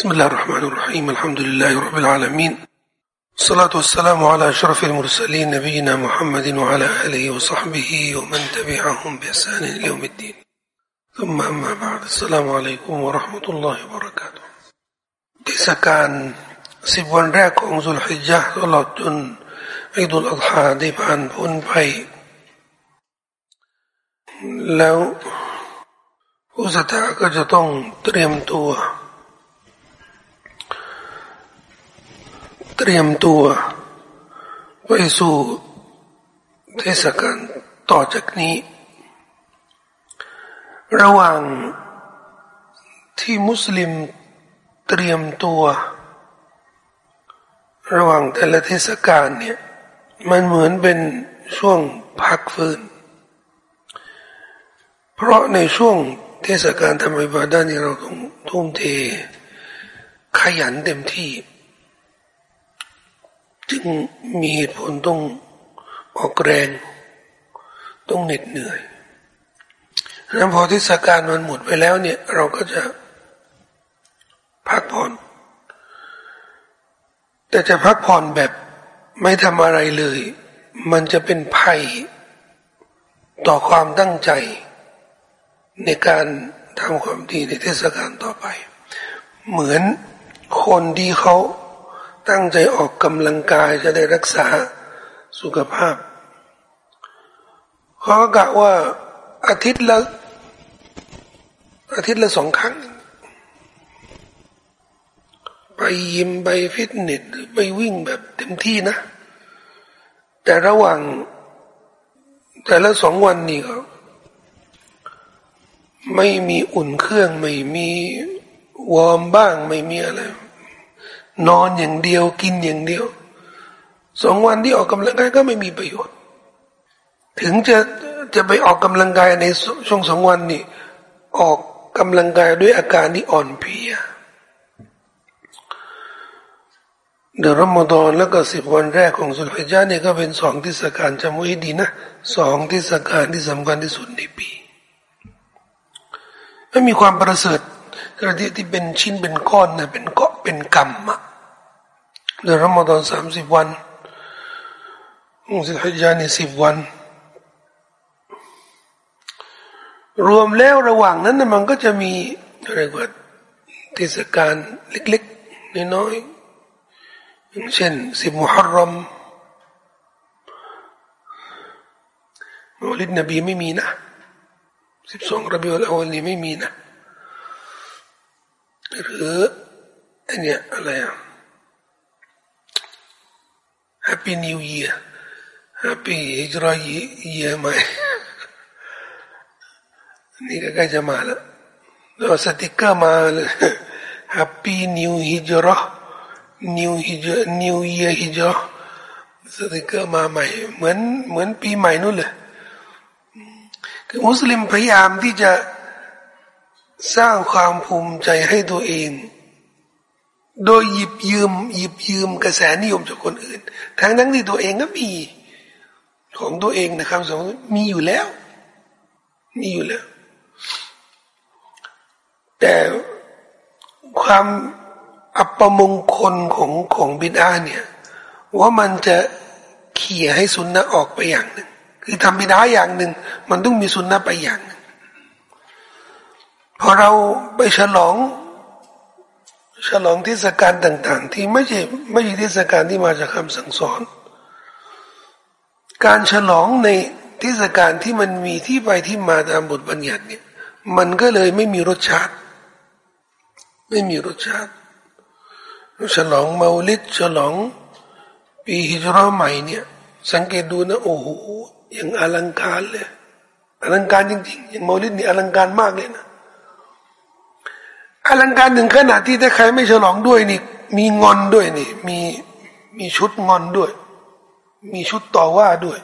بسم الله الرحمن الرحيم الحمد لله رب العالمين الصلاة والسلام على أشرف المرسلين نبينا محمد وعلى آله وصحبه ومن تبعهم بإحسان إلى يوم الدين ثم أما بعد السلام عليكم ورحمة الله وبركاته เทศกาลสิบวันแรกของสุลฮิจญะตลอดจนอิดุลอัฎฮาได้ผ่านพ้นไปแล้วผู้ศรัทธาก็จะต้องเตรียมตัว เตรียมตัวไปสู่เทศกาลต่อจากนี้ ระหว่างที่มุสลิมเตรียมตัว ระหว่างแต่ละเทศกาลเนี่ยมันเหมือนเป็นช่วงพักฟื้น เพราะในช่วงเทศกาลทำอิบาดานี่เราต้องทุ่มเท ขยันเต็มที่ จึงมีเหตุผลต้องออกแรง ต้องเหน็ดเหนื่อยนั้นพอเทศกาลมันหมดไปแล้วเนี่ย เราก็จะพักผ่อน แต่จะพักผ่อนแบบไม่ทำอะไรเลย มันจะเป็นภัย ต่อความตั้งใจ ในการทำความดีในเทศกาลต่อไป เหมือนคนที่เขา ตั้งใจออกกำลังกายจะได้รักษาสุขภาพเขากะว่าอาทิตย์ละอาทิตย์ละสองครั้ง ไปยิมไปฟิตเนสไปวิ่งแบบเต็มที่นะ แต่ระหว่าง แต่ละสองวันนี้ก็ไม่มีอุ่นเครื่อง ไม่มีวอร์มบ้างไม่มีอะไร นอนอย่างเดียวกินอย่างเดียวสองวันที่ออกกำลังกายก็ไม่มีประโยชน์ ถึงจะจะไปออกกำลังกายในช่วงสองวันนี่ออกกำลังกายด้วยอาการที่อ่อนเพลียเดือนรอมฎอนแล้วก็สิบวันแรกของสุลฮิจาเนี่ยก็เป็นสองที่สกาลจำไว้ดีนะสองที่สกาลที่สำคัญที่สุดในปีไม่มีความประเสริฐ กระที่ที่เป็นชิ้นเป็นก้อนนะเป็นเกาะเป็นกรรมอะเดือนรอมฎอนสามสิบวันสิฮิจานี่สิบวัน รวมแล้วระหว่างนั้นนะมันก็จะมีอะไรกว่าเทศกาลเล็กๆน้อยๆอย่างเช่นสิบมุฮัรรอมมอลิดนบีไม่มีนะสิบสองระเบียลอวลนี่ไม่มีนะ หรืออันเนี้ยอะไรอะ Happy New Year Happy ฮิจเราะฮ์ใหม่นี่ก็ใกล้จะมาแล้วแล้วสติกเกอร์มาเลย Happy New Hijra New Hijra New Year Hijra สติกเกอร์มาใหม่ เหมือนเหมือนปีใหม่นู่นเลยคือมุสลิมพยายามที่จะ สร้างความภูมิใจให้ตัวเอง โดยหยิบยืม หยิบยืมกระแสนิยมจากคนอื่น ทั้งนั้นที่ตัวเองก็มีของตัวเองนะครับสองมีอยู่แล้ว มีอยู่แล้ว แต่ความอัปมงคลของของบิดาเนี่ย ว่ามันจะเขี่ยให้สุนนะออกไปอย่างหนึ่งคือทำบิดาอย่างหนึ่งมันต้องมีสุนนะไปอย่างหนึ่ง พอเราไปฉลอง ฉลองเทศกาลต่าง ๆ ที่ไม่ใช่ไม่ใช่เทศกาลที่มาจากคำสั่งสอน การฉลองในเทศกาลที่มันมีที่ไปที่มาตามบทบัญญัติเนี่ยมันก็เลยไม่มีรสชาติ ไม่มีรสชาติฉลองมาลิดฉลอง ปีฮิจรัใหม่เนี่ย สังเกตดูนะโอ้โหอย่างอลังการเลยอลังการจริงๆอย่างมาลิดนี่อลังการมากเลยนะ อลังการถึงขนาดที่ถ้าใครไม่ฉลองด้วยนี่ มีงอนด้วยนี่ มีมีชุดงอนด้วย มีชุดต่อว่าด้วย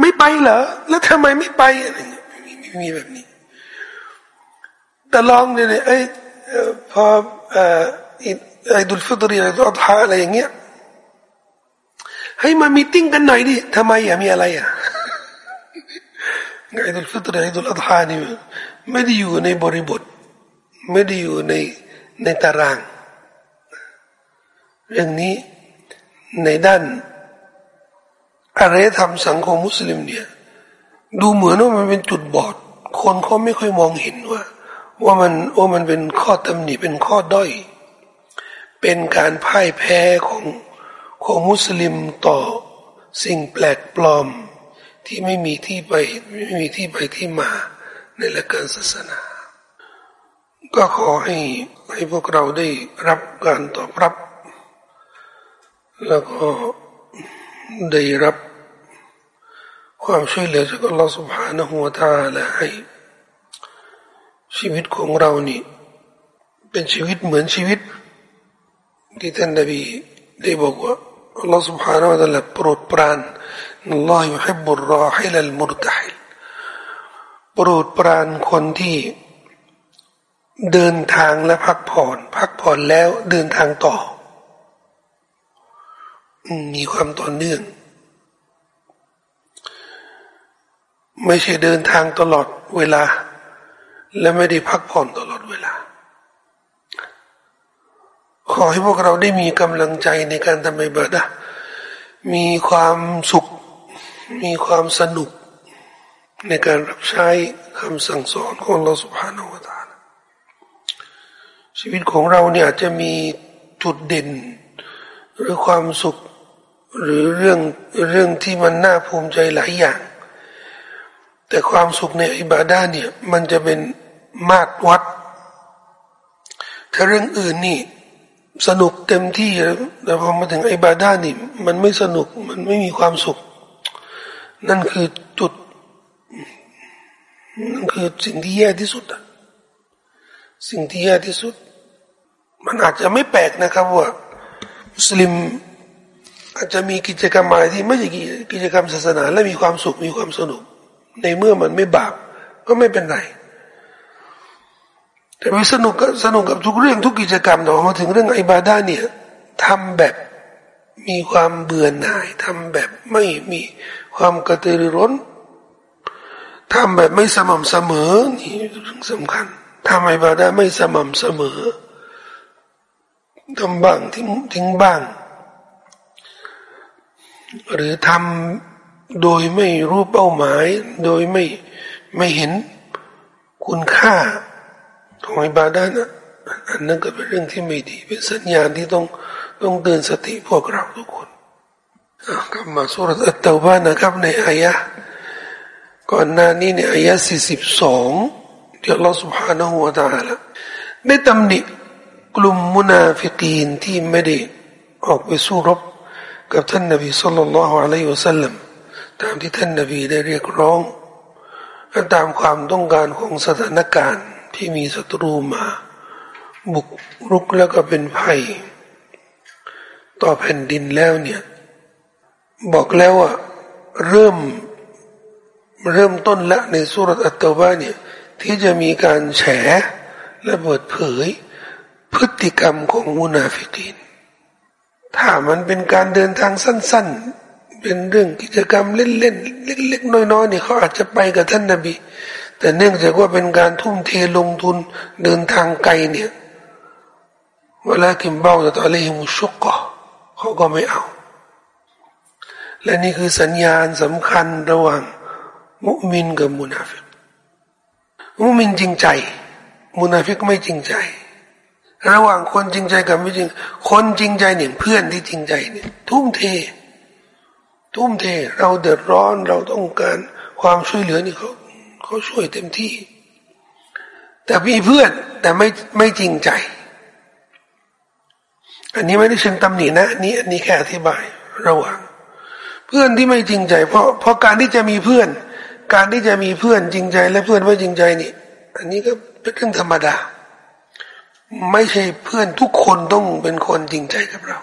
ไม่ไปเหรอแล้วทำไมไม่ไปอะไรเงี้ยมีมีแบบนี้ แต่ลองเนี่ยไอ้พอไอ้ดุลฟิตรีอะไรตัวทาอะไรอย่างเงี้ยให้มามีติ้งกันหน่อยดิทำไมอะมีอะไรอะไอ้ดุลฟิตรีไอ้ดุลอัฎฮานี่ไม่ได้อยู่ในบริบท ไม่ได้อยู่ในในตาราง เรื่องนี้ในด้านอารยธรรมสังคมมุสลิมเนี่ย ดูเหมือนว่ามันเป็นจุดบอด คนเขาไม่ค่อยมองเห็นว่า ว่ามันว่ามันเป็นข้อตำหนิเป็นข้อด้อย เป็นการพ่ายแพ้ของของมุสลิมต่อสิ่งแปลกปลอมที่ไม่มีที่ไปไม่มีที่ไปที่มาในหลักการศาสนา ก็ขอให้ให้พวกเราได้รับการตอบรับ แล้วก็ได้รับความช่วยเหลือจากอัลลอฮฺ سبحانه และ تعالى ให้ชีวิตของเรานี่เป็นชีวิตเหมือนชีวิตที่ท่านนบีได้บอกว่าอัลลอฮฺ سبحانه และ تعالى โปรดปรานอัลลอฮฺยุฮิบุรราฮิลลมุรตฮิลโปรดปรานคนที่ เดินทางและพักผ่อน พักผ่อนแล้วเดินทางต่อ มีความต่อเนื่อง ไม่ใช่เดินทางตลอดเวลา และไม่ได้พักผ่อนตลอดเวลา ขอให้พวกเราได้มีกำลังใจในการทำอิบาดะมีความสุข มีความสนุกในการรับใช้คำสั่งสอนของเราสุภาโนวตา ชีวิตของเราเนี่ยจจะมีจุดเด่น หรือความสุข หรือเรื่องเรื่องที่มันน่าภูมิใจหลายอย่าง แต่ความสุขในอิบาดาเนี่ยมันจะเป็นมาตรวัด ถ้าเรื่องอื่นนี่สนุกเต็มที่แต่พอมาถึงอิบาดานี่มันไม่สนุกมันไม่มีความสุข นั่นคือจุดนั่นคือสิ่งที่แย่ที่สุดอะ สิ่งที่แย่ที่สุด มันอาจจะไม่แปลกนะครับว่า มุสลิม อาจจะมีกิจกรรมอะไรที่ไม่ใช่กิจกรรมศาสนา และมีความสุขมีความสนุก ในเมื่อมันไม่บาปก็ไม่เป็นไรแต่ไปสนุกก็สนุกกับทุกเรื่องทุกกิจกรรมแต่พอมาถึงเรื่องอิบาดาเนี่ยทำแบบมีความเบื่อหน่ายทำแบบไม่มีความกระตือรือร้นทำแบบไม่สม่ำเสมอนี่เรื่องสำคัญ ทำอิบาดาไม่สม่ำเสมอทำบ้างทิ้งทิ้งบ้าง หรือทำโดยไม่รู้เป้าหมาย โดยไม่ไม่เห็นคุณค่าของอิบาดานะอันนั้นก็เป็นเรื่องที่ไม่ดี เป็นสัญญาณที่ต้องต้องเตือนสติพวกเราทุกคนกลับมาสุรอัตตาบานะครับในอายะก่อนหน้านี้ในอายะสี่สิบสอง ที่อัลลอฮฺ سبحانه และ تعالى ได้ตำหนิกลุ่มมุนาฟิกีนที่ไม่ได้ออกไปสู้รบกับท่านนบีสุลต่านละฮ์อะลัยฮิวะสัลลัมตามที่ท่านนบีได้เรียกร้องและตามความต้องการของสถานการณ์ที่มีศัตรูมา บุกรุกแล้วก็เป็นภัย ต่อแผ่นดินแล้วเนี่ย บอกแล้วว่าเริ่มเริ่มต้นละในสุรอัตตบาเนี่ย ที่จะมีการแฉและเปิดเผย พฤติกรรมของมุนาฟิกีน ถ้ามันเป็นการเดินทางสั้น ๆ เป็นเรื่องกิจกรรมเล่นๆเล็กๆน้อยๆเนี่ยเขาอาจจะไปกับท่านนาบี แต่เนื่องจากว่าเป็นการทุ่มเทลงทุนเดินทางไกลเนี่ยเวลาคิมเบ้าแต่อเลหิมุชกก็เขาก็ไม่เอา และนี่คือสัญญาณสำคัญระหว่างมุมินกับมุนาฟิก มุมินจริงใจ มุนาฟิกไม่จริงใจ ระหว่างคนจริงใจกับไม่จริง คนจริงใจเนี่ยเพื่อนที่จริงใจเนี่ยทุ่มเท ทุ่มเท เราเดือดร้อนเราต้องการความช่วยเหลือนี่เขาเขาช่วยเต็มที่ แต่มีเพื่อนแต่ไม่ไม่จริงใจ อันนี้ไม่ได้เชิงตำหนินะนี่อันนี้แค่อธิบาย ระหว่าง เพื่อนที่ไม่จริงใจ เพราะเพราะการที่จะมีเพื่อน การที่จะมีเพื่อนจริงใจ และเพื่อนไม่จริงใจนี่อันนี้ก็เป็นเรื่องธรรมดา ไม่ใช่เพื่อนทุกคนต้องเป็นคนจริงใจกับเรา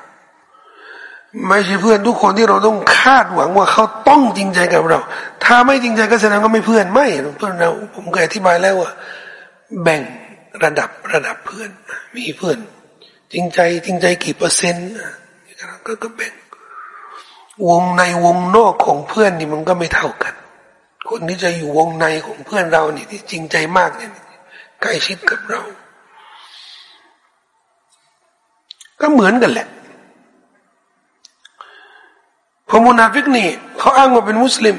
ไม่ใช่เพื่อนทุกคนที่เราต้องคาดหวังว่าเขาต้องจริงใจกับเรา ถ้าไม่จริงใจก็แสดงว่าไม่เพื่อนไม่เพื่อนเราผมเคยอธิบายแล้วว่า แบ่งระดับระดับเพื่อน มีเพื่อน จริงใจจริงใจกี่เปอร์เซ็นต์ก็ก็แบ่งวงในวงนอกของเพื่อนนี่มันก็ไม่เท่ากัน คนที่จะอยู่วงในของเพื่อนเรานี่ที่จริงใจมากเนี่ยใกล้ชิดกับเรา ก็เหมือนกันแหละพอมุนาฟิกนี่เขาอ้างว่าเป็นมุสลิม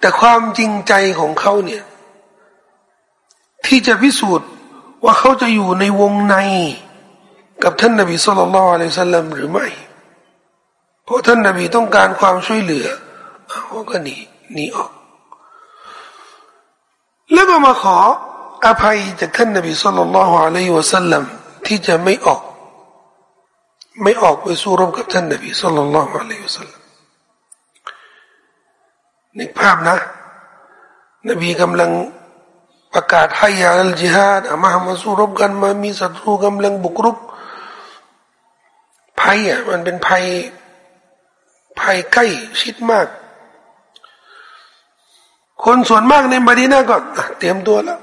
แต่ความจริงใจของเขาเนี่ย ที่จะพิสูจน์ว่าเขาจะอยู่ในวงในกับท่านนบีสุลต่านละอัลลอฮฺสัลลัมหรือไม่ เพราะท่านนบีต้องการความช่วยเหลือเขาก็หนีหนีออก แล้วก็มาขออภัยจากท่านนบีสุลต่านละอัลลอฮฺสัลลัมที่จะไม่ออก ไม่ออกไปสู้รบกับท่านนบีสุลต่านละอัลลอฮฺสัลลัมนึกภาพนะ นบีกำลังประกาศให้ยาลจิฮาดอามามาสู้รบกันมามีศัตรูกำลังบุกรุกภัยอะมันเป็นภัยภัยใกล้ชิดมาก คนส่วนมากในมาดีนาก็เตรียมตัวแล้ว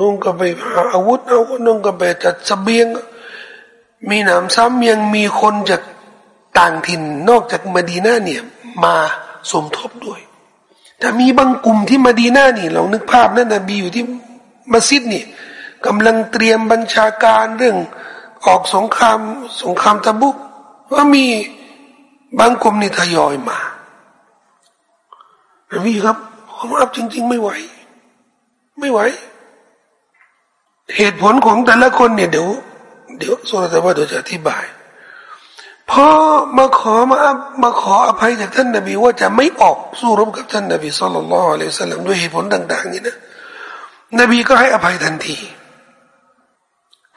นุ่งก็ไปหาอาวุธเอาคนนุ่งก็ไปจัดสเสบียง มีหนามซ้ำยังมีคนจากต่างถิ่นนอกจากมาดีนาเนี่ย มาสมทบด้วย แต่มีบางกลุ่มที่มาดีนานี่ลองนึกภาพนั่นนะบีอยู่ที่มัสยิดนี่กำลังเตรียมบัญชาการเรื่องออกสงครามสงครามตะบุกว่ามีบางกลุ่มนี่ทยอยมาพี่ครับ ผมอับจริง ๆ ไม่ไหว ไม่ไหว เหตุผลของแต่ละคนเนี่ยเดี๋ยวเดี๋ยวสุรตะว่าเดี๋ยวจะอธิบายพอมาขอมามาขออภัยจากท่านนบีว่าจะไม่ออกสู้รบกับท่านนบีสุลต่านละอัลสัลลัมด้วยเหตุผลต่าง ๆ นี่นะนบีก็ให้อภัยทันที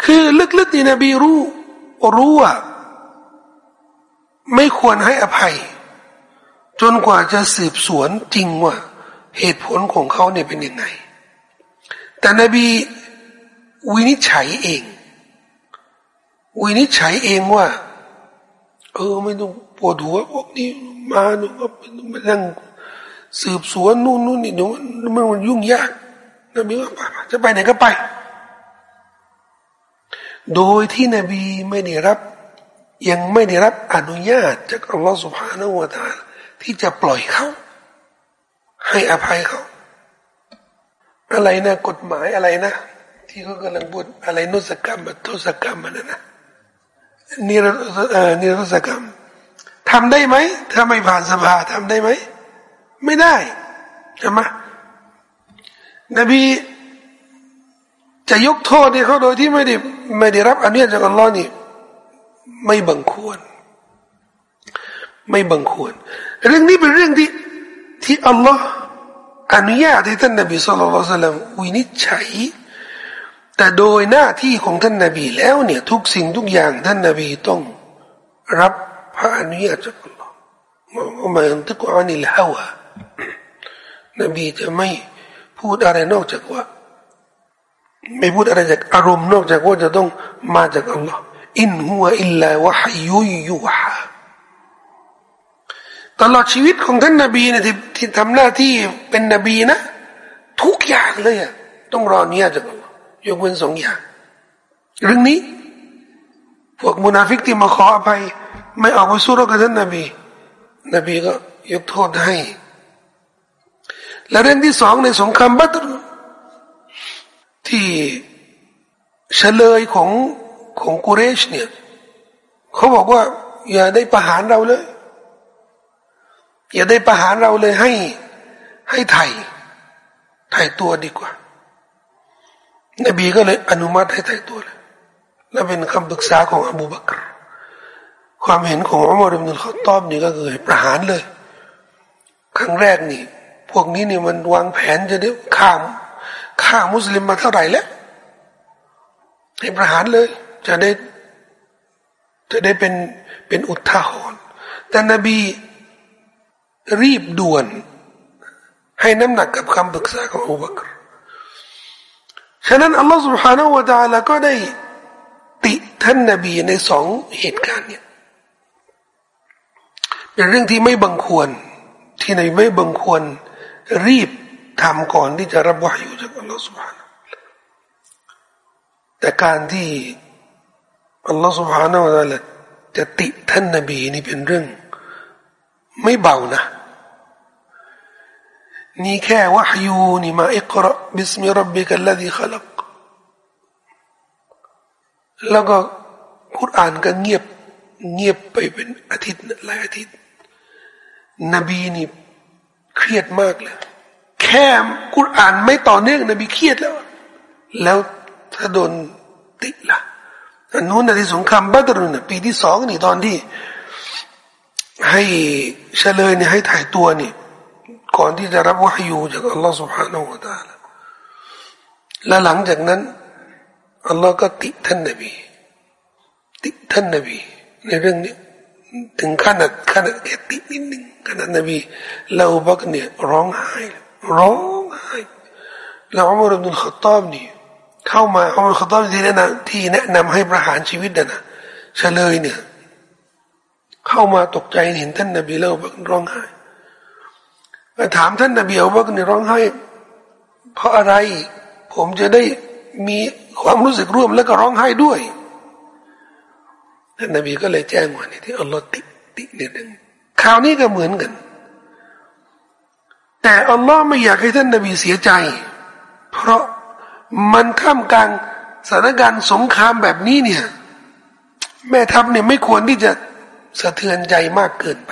คือลึกๆนี่นบีรู้รู้ว่าไม่ควรให้อภัย จนกว่าจะสืบสวนจริงว่า เหตุผลของเขาเนี่ยเป็นยังไง แต่นบีวินิจฉัยเอง วินิจฉัยเองว่า เออไม่ต้องปวดหัวพวกนี้มาหนูก็ไม่ต้องมานั่งสืบสวนนู่นนู่นนี่หนูมันมันยุ่งยากนบีว่าจะไปไหนก็ไป โดยที่นบีไม่ได้รับ ยังไม่ได้รับอนุญาตจากอัลลอฮฺสุบฮานาวะตาที่จะปล่อยเขา ให้อภัยเขา อะไรนะกฎหมายอะไรนะ ที่เขากำลังพูดอะไรนุสกรรมทุสกรรมมันนะนิรนิรศกรรมทำได้ไหมถ้าไม่ผ่านสภาทำได้ไหม ไม่ได้ใช่ไหมนบีจะยกโทษให้เขาโดยที่ไม่ได้ไม่ได้รับอนุญาตจากอัลลอฮ์นี่ไม่บังควร ไม่บังควร เรื่องนี้เป็นเรื่องที่ ที่อัลลอฮ์อนุญาตให้ท่านนบีสุลต่านวินิจฉัย แต่โดยหน้าที่ของท่านนบีแล้วเนี่ยทุกสิ่งทุกอย่างท่านนบีต้องรับพระอนุญาตจากอัลลอฮ์มาอันตุกอานิลฮาวานบีจะไม่พูดอะไรนอกจากว่า ไม่พูดอะไรจากอารมณ์นอกจากว่าจะต้องมาจากอัลลอฮ์อินหัวอิลลาวะฮยุยูฮา ตลอดชีวิตของท่านนาบีเนี่ยที่ที่ทำหน้าที่เป็นนบีนะ ทุกอย่างเลยอะต้องรอเนี้ยจากยกเว้นสองอย่าง เรื่องนี้ พวกมุนาฟิกที่มาขออภัยไม่ออกมาสู้รบกับท่านนบี นบีก็ยกโทษให้ และเรื่องที่สองในสงครามบัตรที่เฉลยของของกุเรชเนี่ย เขาบอกว่า อย่าได้ประหารเราเลย อย่าได้ประหารเราเลยให้ ให้ไถ่ไถ่ตัวดีกว่า นบีก็เลยอนุมัติให้ไถ่ตัวเลยและเป็นคำปรึกษาของอบูบักรความเห็นของอัมารุบินเขาตอบนี่ก็คือประหารเลย ครั้งแรกนี่ พวกนี้นี่มันวางแผนจะได้ฆ่าฆ่ามุสลิมมาเท่าไหร่แล้วให้ประหารเลย จะได้ จะได้เป็นเป็นอุทาหรณ์แต่นบี รีบด่วน ให้น้ำหนักกับคำปรึกษาของอบูบักรฉะนั้นอัลลอฮฺ سبحانه และ تعالى ก็ได้ติท่านนบีในสองเหตุการณ์เนี่ยเป็นเรื่องที่ไม่บังควร ที่ในไม่บังควรรีบทำก่อนที่จะรับวายุจากอัลลอฮฺ سبحانه แต่การที่อัลลอฮฺ سبحانه และ تعالى จะติท่านนบีนี่เป็นเรื่อง ไม่เบานะ นี่แค่วะฮยูนี่มาอิกราบิสมิรับบิกัลลดีขลักแล้วก็คุรานก็เงียบเงียบไปเป็นอาทิตย์หลายอาทิตย์ นบีนี่เครียดมากเลย แค่กุรอานไม่ต่อเนื่องนบีเครียดแล้ว แล้วถ้าโดนติดละ่ะอันนู้นในสงครามบัตรุนปีที่สองนี่ตอนที่ ให้เฉลยเนี่ยให้ถ่ายตัวนี่ ก่อนที่จะรับวะฮยูจากอัลลอฮฺ سبحانه และ تعالى และหลังจากนั้นอัลลอฮ์ก็ติท่านนบีติท่านนบีในเรื่องนี้ถึงขนาดขนาดแค่ตินิดนึงขนาดนบีลาอุบักเนี่ยร้องไห้ร้องไห้แล้วอุมรุบดุลขตอบนี่เข้ามาอุมรุลขตอบที่แนะนำที่แนะนำให้ประหารชีวิตนะนะเฉลยเนี่ยเข้ามาตกใจเห็นท่านนบีแล้วบักร้องไห้ มาถามท่านนบีอุบักเนี่ยร้องไห้ เพราะอะไรผมจะได้มีความรู้สึกร่วมแล้วก็ร้องไห้ด้วยท่านนบีก็เลยแจ้งว่านี่ที่อัลลอฮ์ติตินิดหนึ่งข่าวนี้ก็เหมือนกัน แต่อัลลอฮ์ไม่อยากให้ท่านนบีเสียใจ เพราะมันท่ามกลางสถานการณ์สงครามแบบนี้เนี่ย แม่ทัพเนี่ยไม่ควรที่จะสะเทือนใจมากเกินไป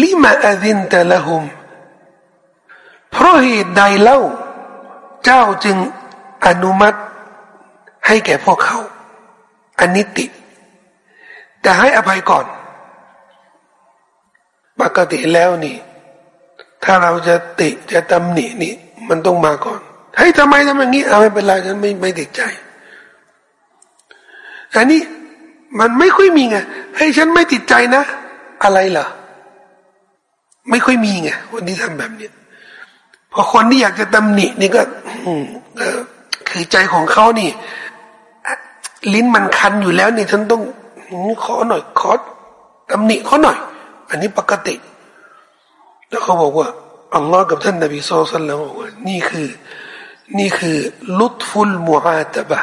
ลิมาอดินต่ละหุมเพราะเหตุใดเล่า เจ้าจึงอนุมัติให้แก่พวกเขาอันนี้ติ แต่ให้อภัยก่อน ปกติแล้วนี่ ถ้าเราจะติจะตำหนินี่ มันต้องมาก่อนให้ทำไมทำอย่างนี้เอาไม่เป็นไรฉันไม่ไม่ติดใจอันนี้มันไม่ค่อยมีไงให้ฉันไม่ติดใจนะ อะไรเหรอ ไม่ค่อยมีไงคนที่ทำแบบนี้พอคนที่อยากจะตำหนินี่ก็คือใจของเขานี่ ลิ้นมันคันอยู่แล้วนี่ฉันต้องขอหน่อยขอตำหนิเขาหน่อย อันนี้ปกติ แล้วเขาบอกว่าอัลลอฮ์กับท่านนบีสุลต่านบอกว่านี่คือ นี่คือลุตฟุลมูอาตบะ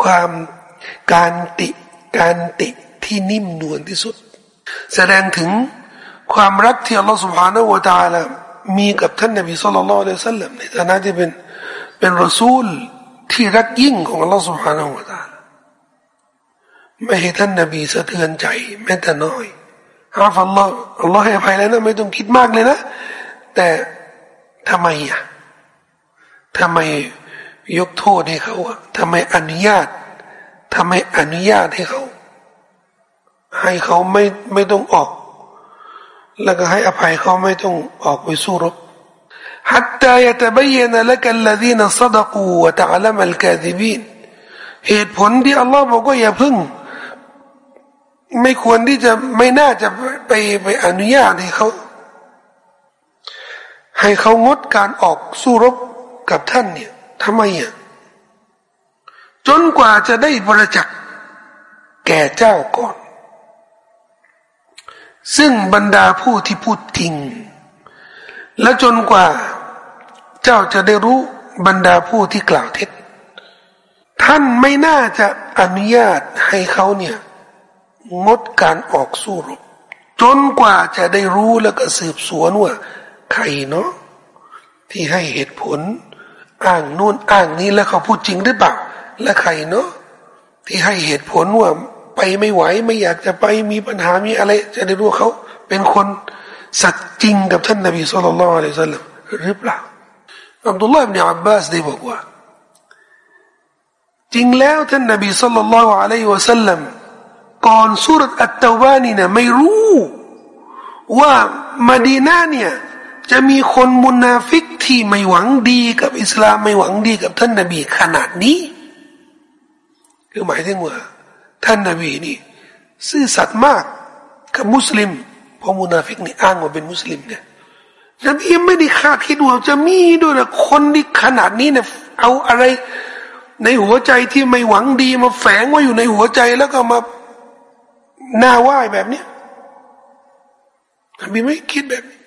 ความการติการติที่นิ่มนวลที่สุด แสดงถึง ความรักที่อัลลอฮฺสุบฮานาวะตาละมีกับท่านนบีสุลต่านละสัลลัมในฐานะที่เป็นเป็นรอซูลที่รักยิ่งของอัลลอฮฺสุบฮานาวะตาละไม่ให้ท่านนบีสะเทือนใจแม้แต่น้อยอาฟัลลอฮฺอัลลอฮฺให้อภัยแล้วนะไม่ต้องคิดมากเลยนะ แต่ทำไมอะทำไมยกโทษให้เขาอะทำไมอนุญาตทำไมอนุญาตให้เขา ให้เขาไม่ไม่ต้องออก แล้วก็ให้อภัยเขาไม่ต้องออกไปสู้รบ حتى يتبين لك الذين صدقوا وتعلم الكاذبين เหตุผลที่อัลลอฮ์บอกว่าอย่าพึ่งไม่ควรที่จะไม่น่าจะไปไปอนุญาตให้เขา ให้เขางดการออกสู้รบกับท่านเนี่ยทำไมอ่ะจนกว่าจะได้บริจักแก่เจ้าก่อน ซึ่งบรรดาผู้ที่พูดทิ้งและจนกว่าเจ้าจะได้รู้บรรดาผู้ที่กล่าวเท็จ ท่านไม่น่าจะอนุญาตให้เขาเนี่ยงดการออกสู้รบจนกว่าจะได้รู้แล้วก็สืบสวนว่าใครเนาะที่ให้เหตุผล อ้างนู่นอ้างนี้แล้วเขาพูดจริงหรือเปล่า และใครเนาะที่ให้เหตุผลว่า ไปไม่ไหวไม่อยากจะไปมีปัญหามีอะไร จะได้รู้เขาเป็นคนสัตย์จริงกับท่านนบีสุลต่านละอัลลอฮฺหรือเปล่าอับดุลลาห์อิบนอับบาสได้บอกว่า จริงแล้วท่านนบีصلى الله عليه وسلم ก่อนซูเราะฮฺอัตเตาบะฮฺนี่นะไม่รู้ ว่ามาดีนาเนี่ยจะมีคนมุนาฟิกที่ไม่หวังดีกับอิสลามไม่หวังดีกับท่านนบีขนาดนี้ คือหมายถึงว่า ท่านนาบีนี่ซื่อสัตย์มากกับมุสลิมเพราะมุนาฟิกนี่อ้างว่าเป็นมุสลิมเนี่ยนบีไม่ได้คาดคิดว่าจะมีด้วยนะคนที่ขนาดนี้เนี่ยเอาอะไร ในหัวใจที่ไม่หวังดีมาแฝงไว้อยู่ในหัวใจแล้วก็มาหน้าไหว้แบบนี้นบีไม่คิดแบบนี้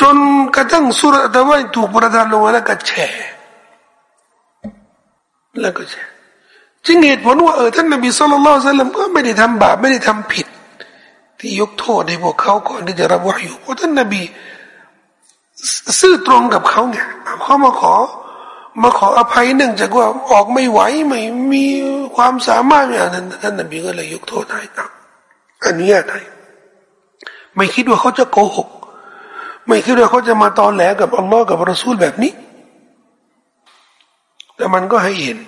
จนกระทั่งสุรตะวันถูกประทานลงมาแล้วก็แฉแล้วก็แฉ จึงเหตุผลว่าเออท่านนบีสุลต่านก็ไม่ได้ทำบาปไม่ได้ทำผิด ที่ยกโทษให้พวกเขาก่อนที่จะรับวาอยู่เพราะท่านนบีซื่อตรงกับเขาไงเขามาขอ มาขออภัยเนื่องจากว่าออกไม่ไหวไม่มีความสามารถอย่างนั้นท่านนบีก็เลยยกโทษให้ตามอนุญาตให้ไม่คิดว่าเขาจะโกหก ไม่คิดว่าเขาจะมาตอนแหลกับอัลลอฮ์กับรอซูลแบบนี้ แต่มันก็ให้เห็น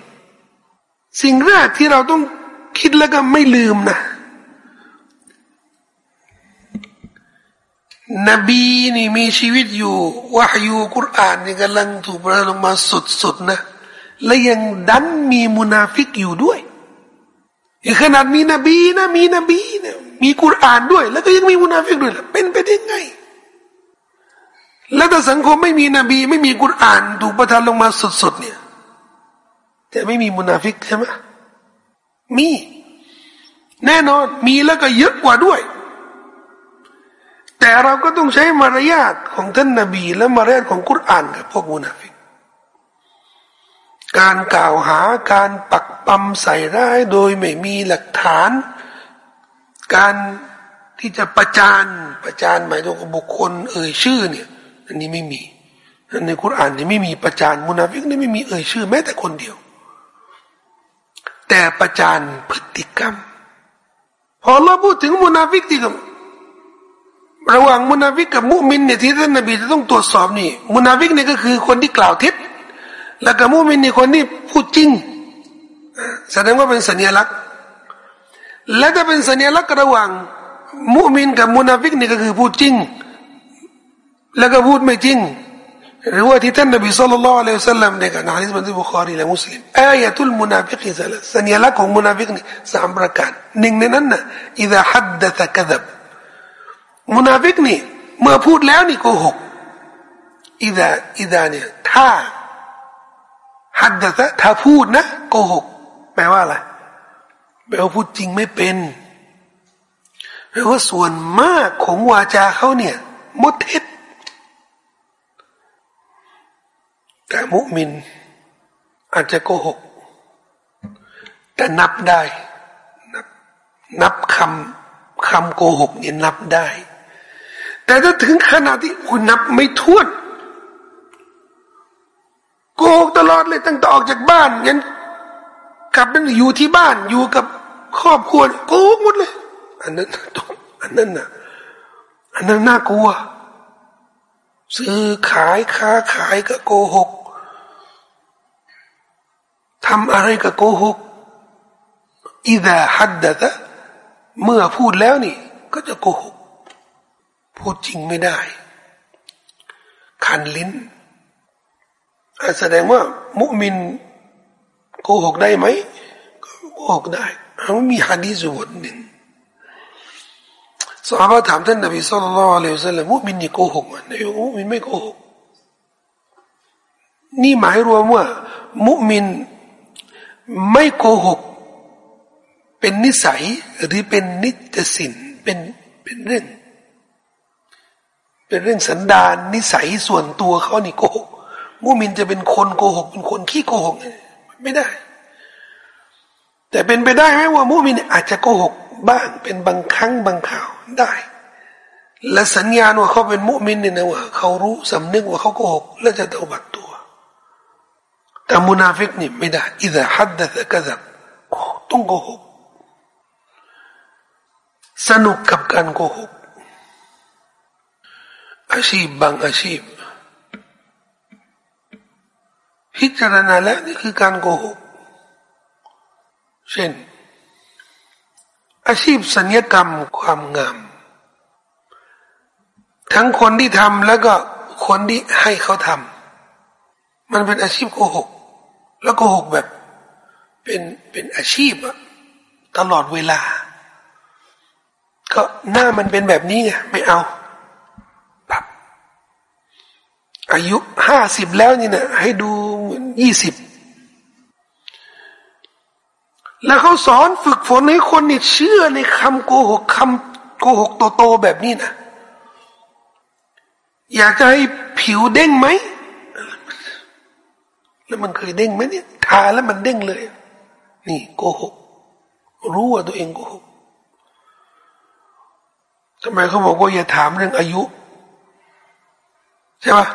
สิ่งแรกที่เราต้องคิดแล้วก็ไม่ลืมนะนบีนี่มีชีวิตอยู่วะฮยูกุรอานนี่กำลังถูกประทานลงมาสดๆนะและยังดันมีมุนาฟิกอยู่ด้วยอีกขนาดมีนบีนะมีนบีนะมีกุรอานด้วย แล้วก็ยังมีมุนาฟิกด้วยเป็นไปได้ไง แล้วถ้าสังคมไม่มีนบี ไม่มีกุรอานถูกประทานลงมาสุดๆเนี่ย แต่ไม่มีมุนาฟิกใช่ไหมมี แน่นอนมีแล้วก็เยอะกว่าด้วย แต่เราก็ต้องใช้มารยาทของท่านนาบี และมารยาทของกุรอานกับพวกมุนาฟิก การกล่าวหาการปักปั๊มใส่ร้ายโดยไม่มีหลักฐาน การที่จะประจานประจานหมายถึงบุคคล เอ่ยชื่อเนี่ยอันนี้ไม่มีในกุรอานนี่ไม่มีประจานมุนาฟิกนี่ไม่มีเอ่ยชื่อแม้แต่คนเดียว แต่ประจานพฤติกรรม พอเราพูดถึงมุนาฟิกที่กับระหว่างมุนาฟิกกับมุมินเนี่ยที่ท่านนบีจะต้องตรวจสอบนี่ มุนาฟิกเนี่ยก็คือคนที่กล่าวเท็จแล้วกับมุมินนี่คนที่พูดจริง แสดงว่าเป็นสัญลักษณ์ และถ้าเป็นสัญลักษณ์ระหว่างมุมินกับมุนาฟิกนี่ก็คือพูดจริง แล้วก็พูดไม่จริง หรือว่าที่ท่านนบีสุลต่านละอัลลอฮฺสัลลัมเนี่ยกันะฮะดิษบันทึกบุคอรีและมุสลิมآية المنافق สัญลักษณ์ของมุนาฟิกนี่สามประการหนึ่งในนั้นนะإذا حدث كذب มุนาฟิกนี่เมื่อพูดแล้วนี่โกหกإذا إذا เนี่ยถ้า حدث ถ้าพูดนะโกหกแปลว่าอะไรแปลว่าพูดจริงไม่เป็นแปลว่าส่วนมากของวาจาเขาเนี่ยมดเท็จ แต่มุมิน อาจจะโกหก แต่นับได้ นับนับคำคำโกหกเนี่ยนับได้ แต่ถ้าถึงขนาดที่คุณนับไม่ท้วนโกหกตลอดเลยตั้งแต่ออกจากบ้านงั้นกลับไปอยู่ที่บ้านอยู่กับครอบครัวโกหกหมดเลย อันนั้นอันนั้นน่ะอันนั้นน่ากลัว ซื้อขายค้าขายก็โกหก ทำอะไรก็โกหกอิดะฮัดดะเมื่อพูดแล้วนี่ ก็จะโกหก พูดจริงไม่ได้ คันลิ้นแสดงว่า มุมินโกหกได้ไหมโกหกได้มันมีฮะดีษบทหนึ่งสาบะถามท่านนบีสุลต่านละอัลลอฮฺสัลลัมมุมินนี่โกหกมันนมุมินไม่โกหกนี่หมายรวมว่า มุมิน ไม่โกหก เป็นนิสัยหรือเป็นนิจสินเป็นเป็นเรื่อง เป็นเรื่องสันดานนิสัยส่วนตัวเขานี่โกหกมุมินจะเป็นคนโกหก เป็นคนขี้โกหกไม่ได้ แต่เป็นไปได้ไหมว่ามุมินอาจจะโกหกบ้างเป็นบางครั้งบางข่าวได้ และสัญญาณว่าเขาเป็นมุมินเนี่ยนะว่าเขารู้สำนึกว่าเขาโกหก และจะเอาบัตตัว แต่มุนาฟิกนี่ไม่ได้อิดะฮัดดะกะซับต้องโกหกสนุกกับการโกหกอาชีพบางอาชีพ พิจารณาแล้วนี่คือการโกหก เช่น อาชีพสัญญกรรมความงาม ทั้งคนที่ทำแล้วก็คนที่ให้เขาทำมันเป็นอาชีพโกหก แล้วโกหกแบบเป็นเป็นอาชีพอะตลอดเวลา ก็หน้ามันเป็นแบบนี้ไงไม่เอาอายุห้าสิบแล้วนี่นะให้ดูเหมือนยี่สิบแล้วเขาสอนฝึกฝนให้คนเนี่ยเชื่อในคำโกหกคำโกหกโตๆแบบนี้นะอยากจะให้ผิวเด้งไหม แล้วมันเคยเด้งไหมเนี่ยทาแล้วมันเด้งเลย นี่โกหก รู้ว่าตัวเองโกหกทำไมเขาบอกว่าอย่าถามเรื่องอายุ ใช่ปะ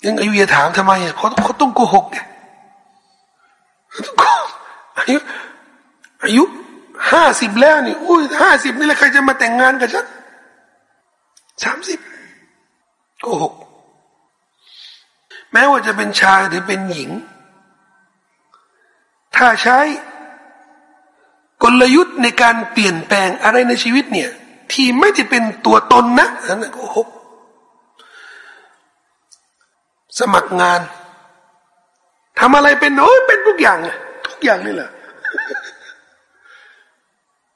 เรื่องอายุอย่าถามทำไมอะเขาเขาต้องโกหกไงอายุอายุห้าสิบแล้วนี่อุ้ยห้าสิบนี่แหละใครจะมาแต่งงานกับฉันสามสิบโกหก แม้ว่าจะเป็นชายหรือเป็นหญิง ถ้าใช้กลยุทธ์ในการเปลี่ยนแปลงอะไรในชีวิตเนี่ย ที่ไม่ได้เป็นตัวตนนะนั่นโกหกสมัครงานทำอะไรเป็นโอ้ยเป็นทุกอย่าง ทุกอย่างนี่แหละ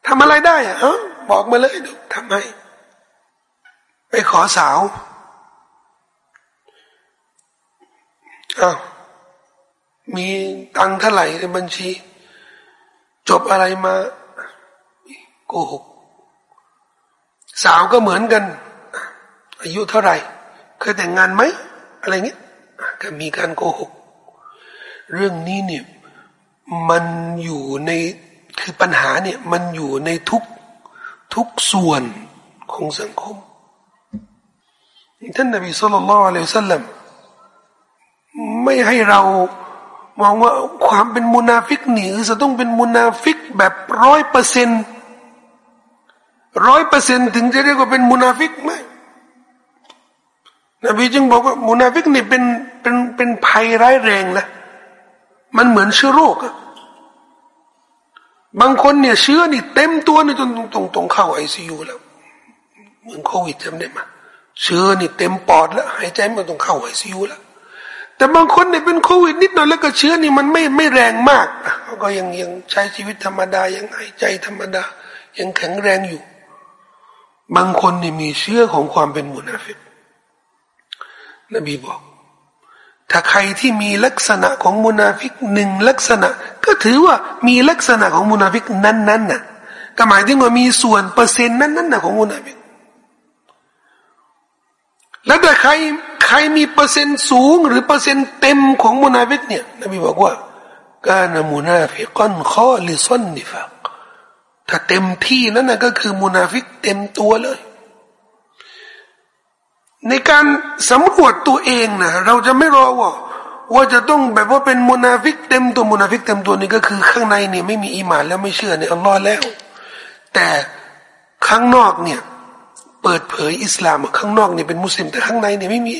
ทำอะไรได้อะเออบอกมาเลยทำให้ไปขอสาว อ้าวมีตังเท่าไหร่ในบัญชี จบอะไรมาโกหก สาวก็เหมือนกัน อายุเท่าไหร่ เคยแต่งงานไหม อะไรเงี้ยก็มีการโกหก เรื่องนี้เนี่ยมันอยู่ในคือปัญหาเนี่ยมันอยู่ในทุกทุกส่วนของสังคมท่านนบีصلى الله عليه وسلم ไม่ให้เรามองว่าความเป็นมุนาฟิกนี่จะต้องเป็นมุนาฟิกแบบร้อยเปอร์เซ็นร้อยเปอร์เซ็นถึงจะเรียกว่าเป็นมุนาฟิกไหมนบีจึงบอกว่ามุนาฟิกนี่เป็นเป็นเป็นภัยร้ายแรงนะมันเหมือนเชื้อโรคอะบางคนเนี่ยเชื้อนี่เต็มตัวนี่จนต้องต้องเข้าไอซียูแล้วเหมือนโควิดจำได้ไหมเชื้อนี่เต็มปอดแล้วหายใจมันต้องเข้าไอซียูแล้ว แต่บางคนเนี่ยเป็นโควิดนิดหน่อยแล้วก็เชื้อนี่มันไม่ไม่แรงมากเขาก็ยังยังใช้ชีวิตธรรมดายังหายใจธรรมดา ยังแข็งแรงอยู่ บางคนเนี่ยมีเชื้อของความเป็นมุนาฟิกนบีบอก ถ้าใครที่มีลักษณะของมุนาฟิกหนึ่งลักษณะ ก็ถือว่ามีลักษณะของมุนาฟิกนั้นๆน่ะก็หมายถึงว่ามีส่วนเปอร์เซ็นต์นั้นๆน่ะของมุนาฟิกแล้วแต่ใคร ใครมีเปอร์เซ็นต์สูง หรือเปอร์เซ็นต์เต็มของมุนาฟิกเนี่ยนบีบอกว่า كان منافقا خالص النفاقถ้าเต็มที่นั่นนะก็คือมุนาฟิกเต็มตัวเลย ในการสำรวจตัวเองนะเราจะไม่รอว่าว่าจะต้องแบบว่าเป็นมุนาฟิกเต็มตัวมุนาฟิกเต็มตัวนี่ก็คือข้างในเนี่ยไม่มีอีหมานแล้วไม่เชื่อในอัลลอฮ์แล้ว แต่ข้างนอกเนี่ย เปิดเผยอิสลามข้างนอกเนี่ยเป็นมุสลิมแต่ข้างในเนี่ยไม่มี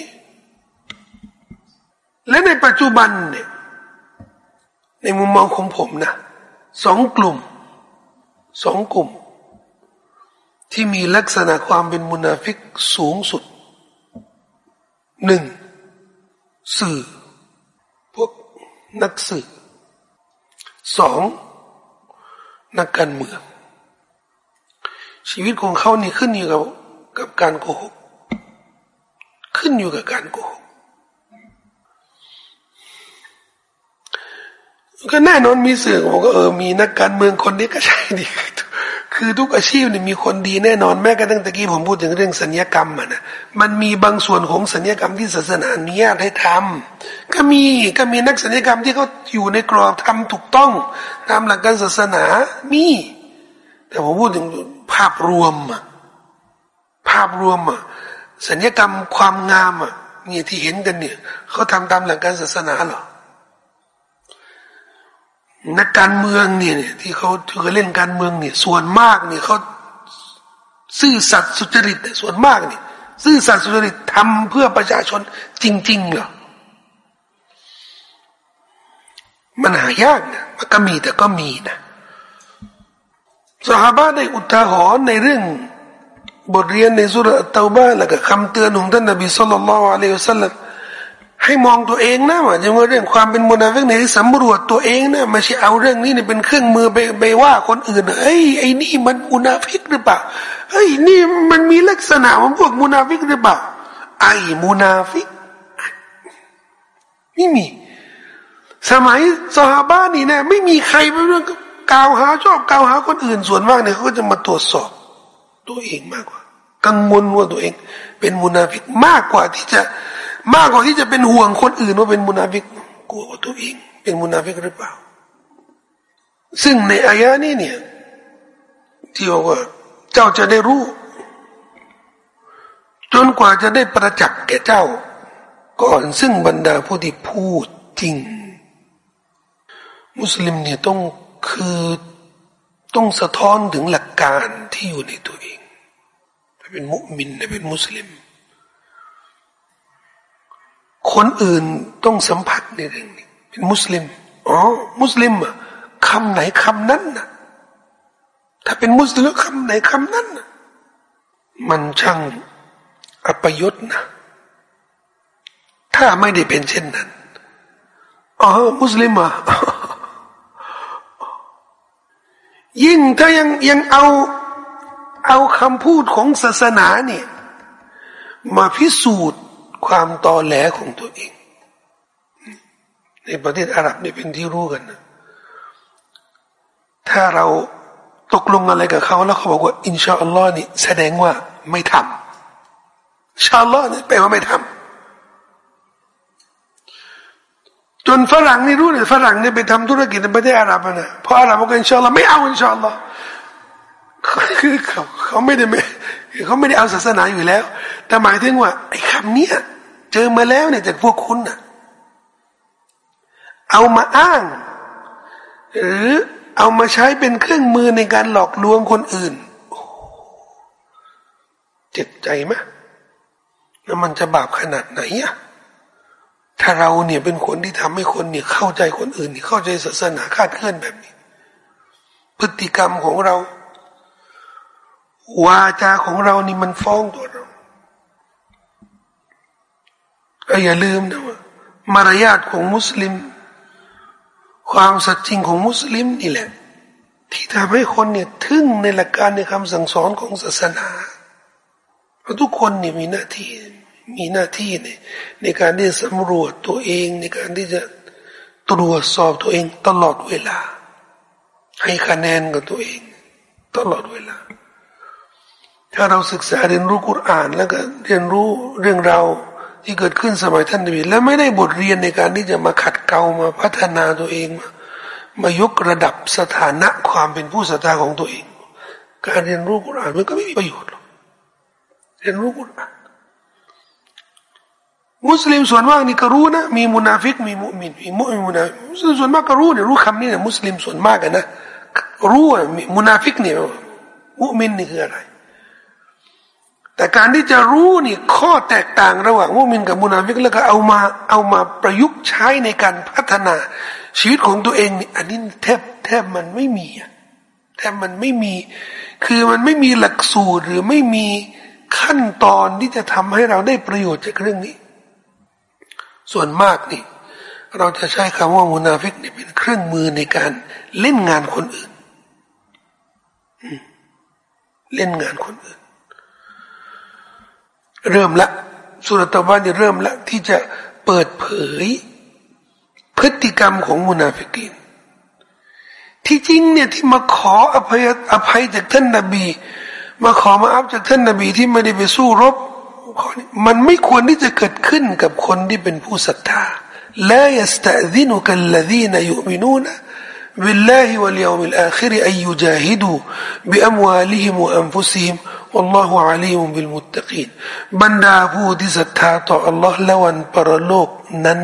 และในปัจจุบันเนี่ย ในมุมมองของผมนะสองกลุ่มสองกลุ่ม ที่มีลักษณะความเป็นมุนาฟิกสูงสุดหนึ่งสื่อ พวกนักสื่อสองนักการเมือง ชีวิตของเขานี่ขึ้นอยู่กับกับการโกหก ขึ้นอยู่กับการโกหก ก็แน่นอนมีสื่อผมก็เออมีนักการเมืองคนนี้ก็ใช่ดิคือทุกอาชีพเนี่ยมีคนดีแน่นอนแม้กระทั่งตะกี้ผมพูดถึงเรื่องสัญญกรรมอะนะมันมีบางส่วนของสัญญกรรมที่ศาสนาอนุญาตให้ทำก็มีก็มีนักสัญญกรรมที่เขาอยู่ในกรอบทำถูกต้องตามหลักการศาสนามี แต่ผมพูดถึงภาพรวมอะภาพรวมอะสัญญกรรมความงามอะเนี่ยที่เห็นกันเนี่ยเขาทำตามหลักการศาสนาหรอ นักการเมืองเนี่ยที่เขาเขาเล่นการเมืองเนี่ย ส่วนมากเนี่ยเขาซื่อสัตย์สุจริตส่วนมากเนี่ยซื่อสัตย์สุจริตทำเพื่อประชาชนจริงๆเหรอมันหายากนะมันก็มีแต่ก็มีนะสหายได้อุทาหรณ์ในเรื่องบทเรียนในซูเราะฮฺเตาบะฮฺแล้วก็คำเตือนของท่านนบีصلى الله عليه وسلم ให้มองตัวเองนะว่าจะว่าเรื่องความเป็นมุนาฟิกในสำรวจตัวเองนะไม่ใช่เอาเรื่องนี้เนี่ยเป็นเครื่องมือไปไปว่าคนอื่นเอ้ยไอ้นี่มันมุนาฟิกหรือเปล่าเอ้ยนี่มันมีลักษณะมันพวกมุนาฟิกหรือเปล่าไอ้มุนาฟิกไม่มี สมัยซอฮาบะฮฺนี่นะไม่มีใครไปเรื่องกล่าวหาชอบกล่าวหาคนอื่นส่วนมากเนี่ยเขาก็จะมาตรวจสอบ ตัวเองมากกว่า กังวลว่าตัวเอง เป็นมุนาฟิกมากกว่าที่จะ มากกว่าที่จะเป็นห่วงคนอื่นว่าเป็นมุนาฟิกกลัวตัวเองเป็นมุนาฟิกหรือเปล่า ซึ่งในอายะนี้เนี่ย ที่บอกว่า เจ้าจะได้รู้ จนกว่าจะได้ประจักษ์แก่เจ้า ก่อนซึ่งบรรดาผู้ที่พูดจริง มุสลิมเนี่ยต้องคือต้องสะท้อนถึงหลักการที่อยู่ในตัวเองเป็นมุมินเป็นมุสลิม คนอื่นต้องสัมผัสในเรื่องนี้เป็นมุสลิมอ๋อมุสลิมอะคำไหนคำนั้นนะถ้าเป็นมุสลิมคำไหนคำนั้นนะมันช่างอัปยศนะถ้าไม่ได้เป็นเช่นนั้นอ๋อมุสลิมอะยิ่งถ้ายังยังเอาเอาคำพูดของศาสนาเนี่ยมาพิสูจน์ ความตอแหลของตัวเอง ในประเทศอาหรับนี่เป็นที่รู้กันนะถ้าเราตกลงอะไรกับเขาแล้วเขาบอกว่า อินชาอัลลอฮ์นี่แสดงว่าไม่ทำชาอัลลอฮ์นี่แปลว่าไม่ทำจนฝรั่งนี่รู้เนี่ยฝรั่งนี่ไปทำธุรกิจในประเทศอาหรับนะเพราะอาหรับบอกอินชาอัลลอฮ์ไม่เอาอินชาอัลลอฮ์คือเขาเขาไม่ได้ไม่ เขาไม่ได้เอาศาสนาอยู่แล้ว แต่หมายถึงว่าไอ้คำเนี้ยเจอมาแล้วเนี่ยจากพวกคุณน่ะ เอามาอ้าง หรือเอามาใช้เป็นเครื่องมือในการหลอกลวงคนอื่น เจ็บใจไหมแล้วมันจะบาปขนาดไหนอะถ้าเราเนี่ยเป็นคนที่ทำให้คนเนี่ยเข้าใจคนอื่นเข้าใจศาสนาคาดเคลื่อนแบบนี้ พฤติกรรมของเรา วาจาของเรานี่มันฟ้องตัวเราอย่าลืมนะว่ามารยาทของมุสลิม ความสัจจริงของมุสลิมนี่แหละ ที่ทำให้คนเนี่ยทึ่งในหลักการในคำสั่งสอนของศาสนาเพราะทุกคนเนี่ยมีหน้าที่มีหน้าที่ในในการที่จะสำรวจตัวเองในการที่จะตรวจสอบตัวเองตลอดเวลา ให้คะแนนกับตัวเอง ตลอดเวลา ถ้าเราศึกษาเรียนรู้กุรอาน แล้วก็เรียนรู้เรื่องราวที่เกิดขึ้นสมัยท่านนบีแล้วไม่ได้บทเรียนในการที่จะมาขัดเกลามาพัฒนาตัวเองมามายกระดับสถานะความเป็นผู้ศรัทธาของตัวเอง การเรียนรู้กุรอานมันก็ไม่มีประโยชน์หรอกเรียนรู้กุรอานมุสลิมส่วนมากนี่ก็รู้นะมีมุนาฟิกมีมุมินมีมุมินมุนามุสลิมส่วนมากก็รู้เนี่ยรู้คำนี้เนี่ยมุสลิมส่วนมากกันนะรู้มุนาฟิกเนี่ยมุมินนี่คืออะไร แต่การที่จะรู้นี่ข้อแตกต่างระหว่างมุมินกับมุนาฟิกแล้วก็เอามาเอามาประยุกต์ใช้ในการพัฒนาชีวิตของตัวเองนี่อันนี้แทบแทบมันไม่มีแทบมันไม่มี คือมันไม่มีหลักสูตรหรือไม่มีขั้นตอนที่จะทำให้เราได้ประโยชน์จากเรื่องนี้ ส่วนมากนี่ เราจะใช้คำว่ามุนาฟิกนี่เป็นเครื่องมือในการเล่นงานคนอื่น เล่นงานคนอื่น เริ่มละซูเราะฮฺเตาบะฮฺเนี่ยเริ่มละที่จะเปิดเผย พฤติกรรมของมุนาฟิกินที่จริงเนี่ยที่มาขออภัยอภัยจากท่านนาบี มาขอมาอัฟจากท่านนาบีที่ไม่ได้ไปสู้รบ มันไม่ควรที่จะเกิดขึ้นกับคนที่เป็นผู้ศรัทธาและยัสตะดินุกัลลดีนยุมินูนะบิลลาฮิวะลยามิลอาคิรอัยยูจาฮิดูบิอัมวาลิฮิมวะอัมฟุซิม รรดาผู้ที่ศรัทธาต่อ Allah และวันปรโลกนั้น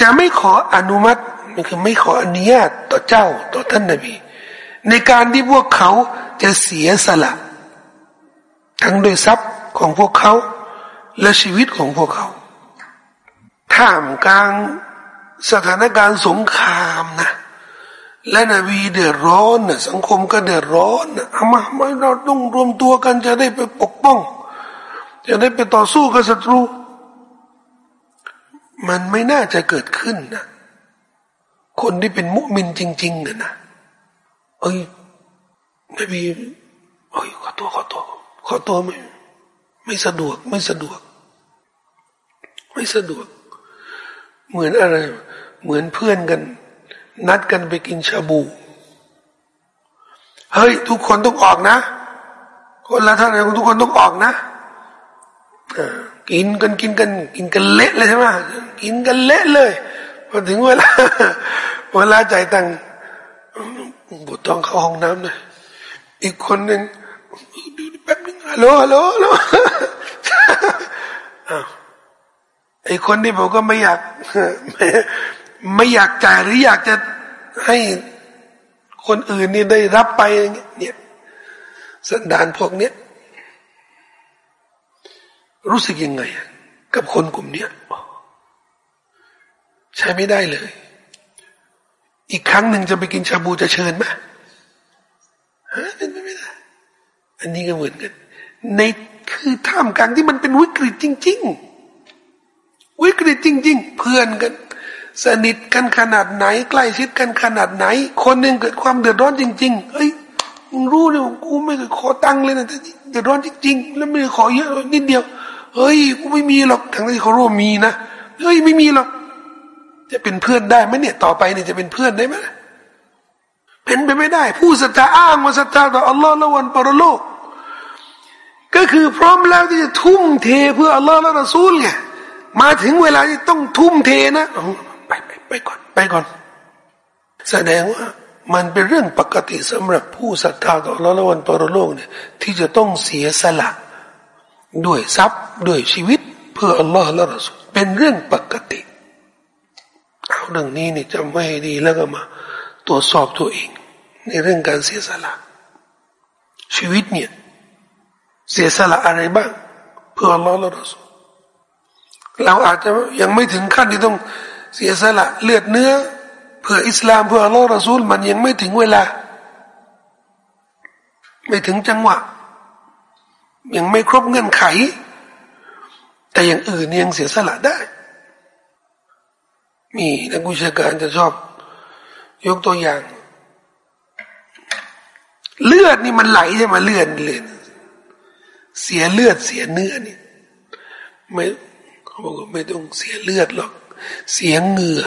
จะไม่ขออนุมัติคือไม่ขออนุญาตต่อเจ้าต่อท่านนบี ในการที่พวกเขาจะเสียสละ ทั้งโดยทรัพย์ของพวกเขาและชีวิตของพวกเขาท่ามกลางสถานการณ์สงครามนะ และนบีเดือดร้อนนะสังคมก็เดือดร้อนนะอามาไม่เราต้องรวมตัวกันจะได้ไปปกป้อง จะได้ไปต่อสู้กับศัตรู มันไม่น่าจะเกิดขึ้นนะคนที่เป็นมุมินจริงๆนะนะเอ้ยนบีเอ้ยขอตัวขอตัวขอตัวไม่ไม่สะดวกไม่สะดวก ไม่สะดวก เหมือนอะไร เหมือนเพื่อนกัน นัดกันไปกินชาบู เฮ้ย ทุกคนต้องออกนะ คนละเท่าไหร่ทุกคนต้องออกนะกินกันกินกัน กินกันเละเลยใช่ไหมกินกันเละเลยพอถึงเวลาเวลาจ่ายตังค์บุตรต้องเข้าห้องน้ำหน่อยอีกคนหนึ่งดูแป๊บนึงฮัลโหลฮัลโหลฮัลโหลไอ้คนที่ผมก็ไม่อยาก ไม่อยากจ่ายหรืออยากจะให้คนอื่นนี่ได้รับไปเนี่ยสันดานพวกเนี้ยรู้สึกยังไง กับคนกลุ่มเนี้ยใช้ไม่ได้เลย อีกครั้งหนึ่งจะไปกินชาบูจะเชิญไหมฮะเป็นไม่ได้อันนี้ก็เหมือนกัน ในคือท่ามกลางที่มันเป็นวิกฤตจริง ๆ วิกฤตจริง ๆ เพื่อนกัน สนิทกันขนาดไหน ใกล้ชิดกันขนาดไหน คนหนึ่งเกิดความเดือดร้อนจริงๆเฮ้ยมึงรู้เนี่ยกูไม่เคยขอตังค์เลยนะแต่เดือดร้อนจริงๆแล้วไม่ขอเยอะนิดเดียว เฮ้ยกูไม่มีหรอกทั้งที่เขารู้มีนะเฮ้ยไม่มีหรอกจะเป็นเพื่อนได้ไหมเนี่ยต่อไปเนี่ยจะเป็นเพื่อนได้ไหมเป็นไปไม่ได้ ผู้ศรัทธาอ้างว่าศรัทธาต่ออัลลอฮ์และวันปรโลก ก็คือพร้อมแล้วที่จะทุ่มเทเพื่ออัลลอฮ์และรอซูลไงมาถึงเวลาที่ต้องทุ่มเทนะ ไปก่อนไปก่อน แสดงว่ามันเป็นเรื่องปกติสำหรับผู้ศรัทธาต่อลลอฮ์และวันปรโลกเนี่ยที่จะต้องเสียสละ ด้วยทรัพย์ด้วยชีวิต เพื่ออัลลอฮ์และรอซูลเป็นเรื่องปกติ เอาเรื่องนี้เนี่ยจำไว้ดีแล้วก็มา ตรวจสอบตัวเอง ในเรื่องการเสียสละ ชีวิตเนี่ยเสียสละอะไรบ้าง เพื่ออัลลอฮ์และรอซูลเราอาจจะยังไม่ถึงขั้นที่ต้อง เสียสละเลือดเนื้อ เพื่ออิสลามเพื่ออัลลอฮ์รอซูลมันยังไม่ถึงเวลา ไม่ถึงจังหวะ ยังไม่ครบเงื่อนไข แต่อย่างอื่นยังเสียสละได้ มีนักวิชาการจะชอบ ยกตัวอย่าง เลือดนี่มันไหลใช่ไหมเลือดเลือดเสียเลือดเสียเนื้อนี่ไม่เขาบอกว่าไม่ต้องเสียเลือดหรอก เสียงเหงื่อ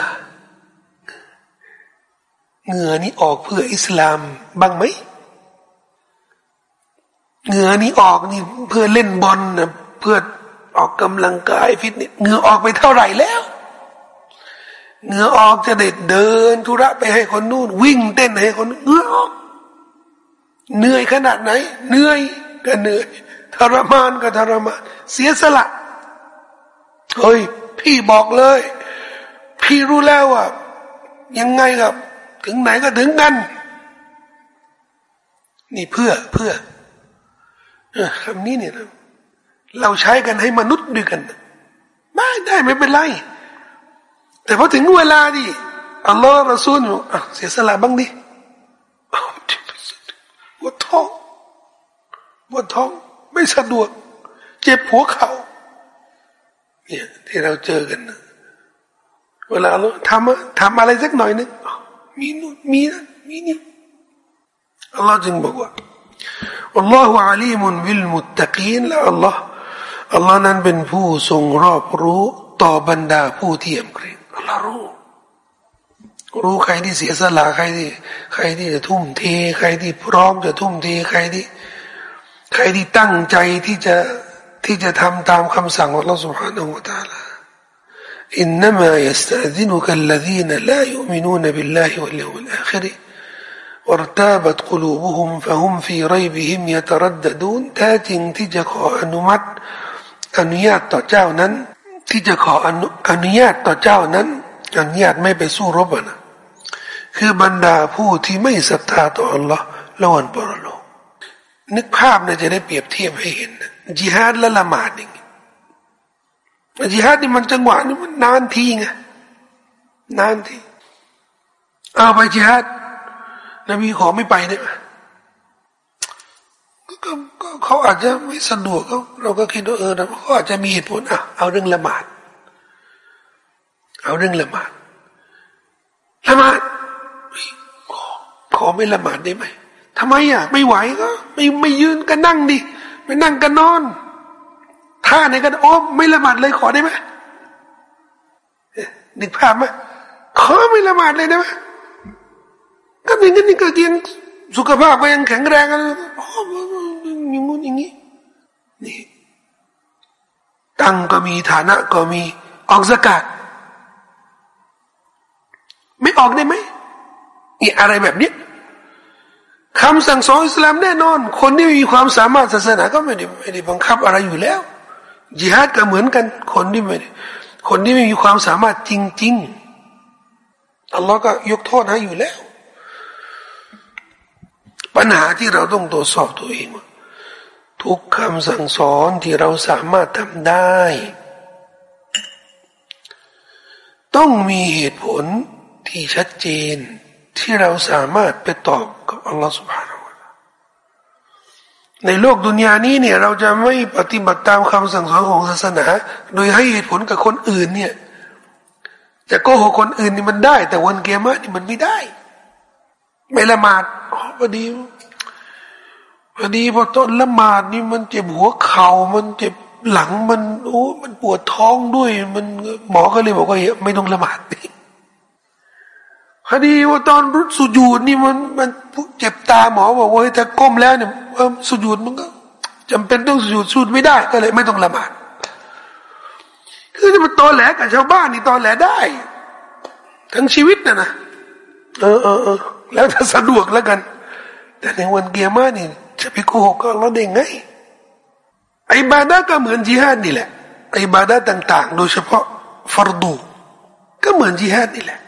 เหงื่อนี่ออกเพื่ออิสลามบ้างไหมเหงื่อนี้ออกนี่เพื่อเล่นบอลนะเพื่อออกกำลังกายฟิตเนสเหงื่อออกไปเท่าไหร่แล้วเหงื่อออกจะเด็ดเดินธุระไปให้คนนู่น วิ่งเต้นให้คนเหงื่อออกเหนื่อยขนาดไหน เหนื่อยก็เหนื่อยทรมานก็ทรมาน เสียสละ เฮ้ย พี่บอกเลย พี่รู้แล้วว่ายังไงครับ ถึงไหนก็ถึงกันนี่เพื่อเพื่อคำนี้เนี่ยเราใช้กันให้มนุษย์ด้วยกันไม่ได้ไม่เป็นไร แต่พอถึงเวลาดิอัลลอฮ์ระซูลอยู่เสียสละบ้างดิปวดท้องปวดท้องไม่สะดวก เจ็บหัวเขา่าเนี่ยที่เราเจอกันนะ เวลาเราทำทำอะไรสักหน่อยนึงมีนู่นมีนั่นมีนี่อัลลอฮ์จึงบอกว่าอัลลอฮฺอาลีมุนวิลมุตตะกีนและอัลลอฮ์อัลลอฮ์นั้นเป็นผู้ทรงรอบรู้ต่อบรรดาผู้ที่ยำเกรงอัลลอฮ์รู้รู้ใครที่เสียสละใครที่ ใครที่จะทุ่มเท ใครที่พร้อมจะทุ่มเทใครที่ ใครที่ตั้งใจที่จะที่จะทำตามคำสั่งของเราสุบฮานาอูตาลา إنما يستأذنك الذين لا يؤمنون بالله واليوم الآخر وارتابت قلوبهم فهم في ريبهم يترددون แท้จริงที่จะขออนุมัติอนุญาตต่อเจ้านั้น ที่จะขออนุอนุญาตต่อเจ้านั้นอนุญาตไม่ไปสู้รบนะคือบรรดาผู้ที่ไม่ศรัทธาต่ออัลลอฮ์ละวันปรโลกนึกภาพเนี่ยจะได้เปรียบเทียบให้เห็นจิฮาดและละหมาดอย่างนี้ จิฮาดนี่มันจังหวะนี่มันนานทีไงนานทีเอาไปจิฮาดนบีขอไม่ไปได้ไหมก็เขาอาจจะไม่สะดวกเขาเราก็คิดว่าเออเขาอาจจะมีเหตุผลอะเอาเรื่องละหมาด เอาเรื่องละหมาดละหมาดขอขอไม่ละหมาดได้ไหมทำไมอะ ไม่ไหวก็ ไม่ไม่ยืนก็นั่งดิไม่นั่งก็นอน ท่าไหนก็โอ้ไม่ละหมาดเลยขอได้ไหมนึกภาพไหมขอไม่ละหมาดเลยได้ไหมก็อย่างนี้ก็ยังสุขภาพก็ยังแข็งแรงกันอย่างงู้นอย่างนี้นี่ตังก็มีฐานะก็มีออกสกัดไม่ออกได้ไหมนี่อะไรแบบนี้คำสั่งสอนอิสลามแน่นอน คนที่มีความสามารถศาสนาก็ไม่ได้ไม่ได้บังคับอะไรอยู่แล้ว จิฮาดก็เหมือนกัน คนที่ไม่คนที่ไม่มีความสามารถจริง ๆ อัลลอฮ์ก็ยกโทษให้อยู่แล้ว ปัญหาที่เราต้องตรวจสอบตัวเอง ทุกคำสั่งสอนที่เราสามารถทำได้ ต้องมีเหตุผลที่ชัดเจนที่เราสามารถไปตอบกับอัลลอฮฺสุบฮานาวะ ในโลกดุนยานี้เนี่ย เราจะไม่ปฏิบัติตามคำสั่งสอนของศาสนา โดยให้เหตุผลกับคนอื่นเนี่ยจะโกหกคนอื่นนี่มันได้ แต่วันเกียรตินี่มันไม่ได้ ไม่ละหมาดพอดีพอดีพอต้นละหมาดนี่มันเจ็บหัวเข่ามันเจ็บหลังมันโอ้มันปวดท้องด้วย มันหมอก็เลยบอกว่าไม่ต้องละหมาดนี่คดีว่าตอนรุดสุญูดนี่มันมัน เจ็บตาหมอบอกว่าถ้าก้มแล้วเนี่ยสุญูดมันก็จำเป็นต้องสุญูดสุดไม่ได้ก็เลย ไม่ต้องละหมาดคือจะมาตอแหลกับชาวบ้านนี่ตอแหลได้ ทั้งชีวิตนะนะเออเออเออแล้วถ้าสะดวกแล้วกัน แต่ในวันเกียร์มานี่จะไปโกหกก็เราได้ไงไอ้บาดาก็เหมือนจิฮาดนี่แหละไอ้บาดาต่าง ๆ โดยเฉพาะฟารดู ก็เหมือนจิฮาดนี่แหละ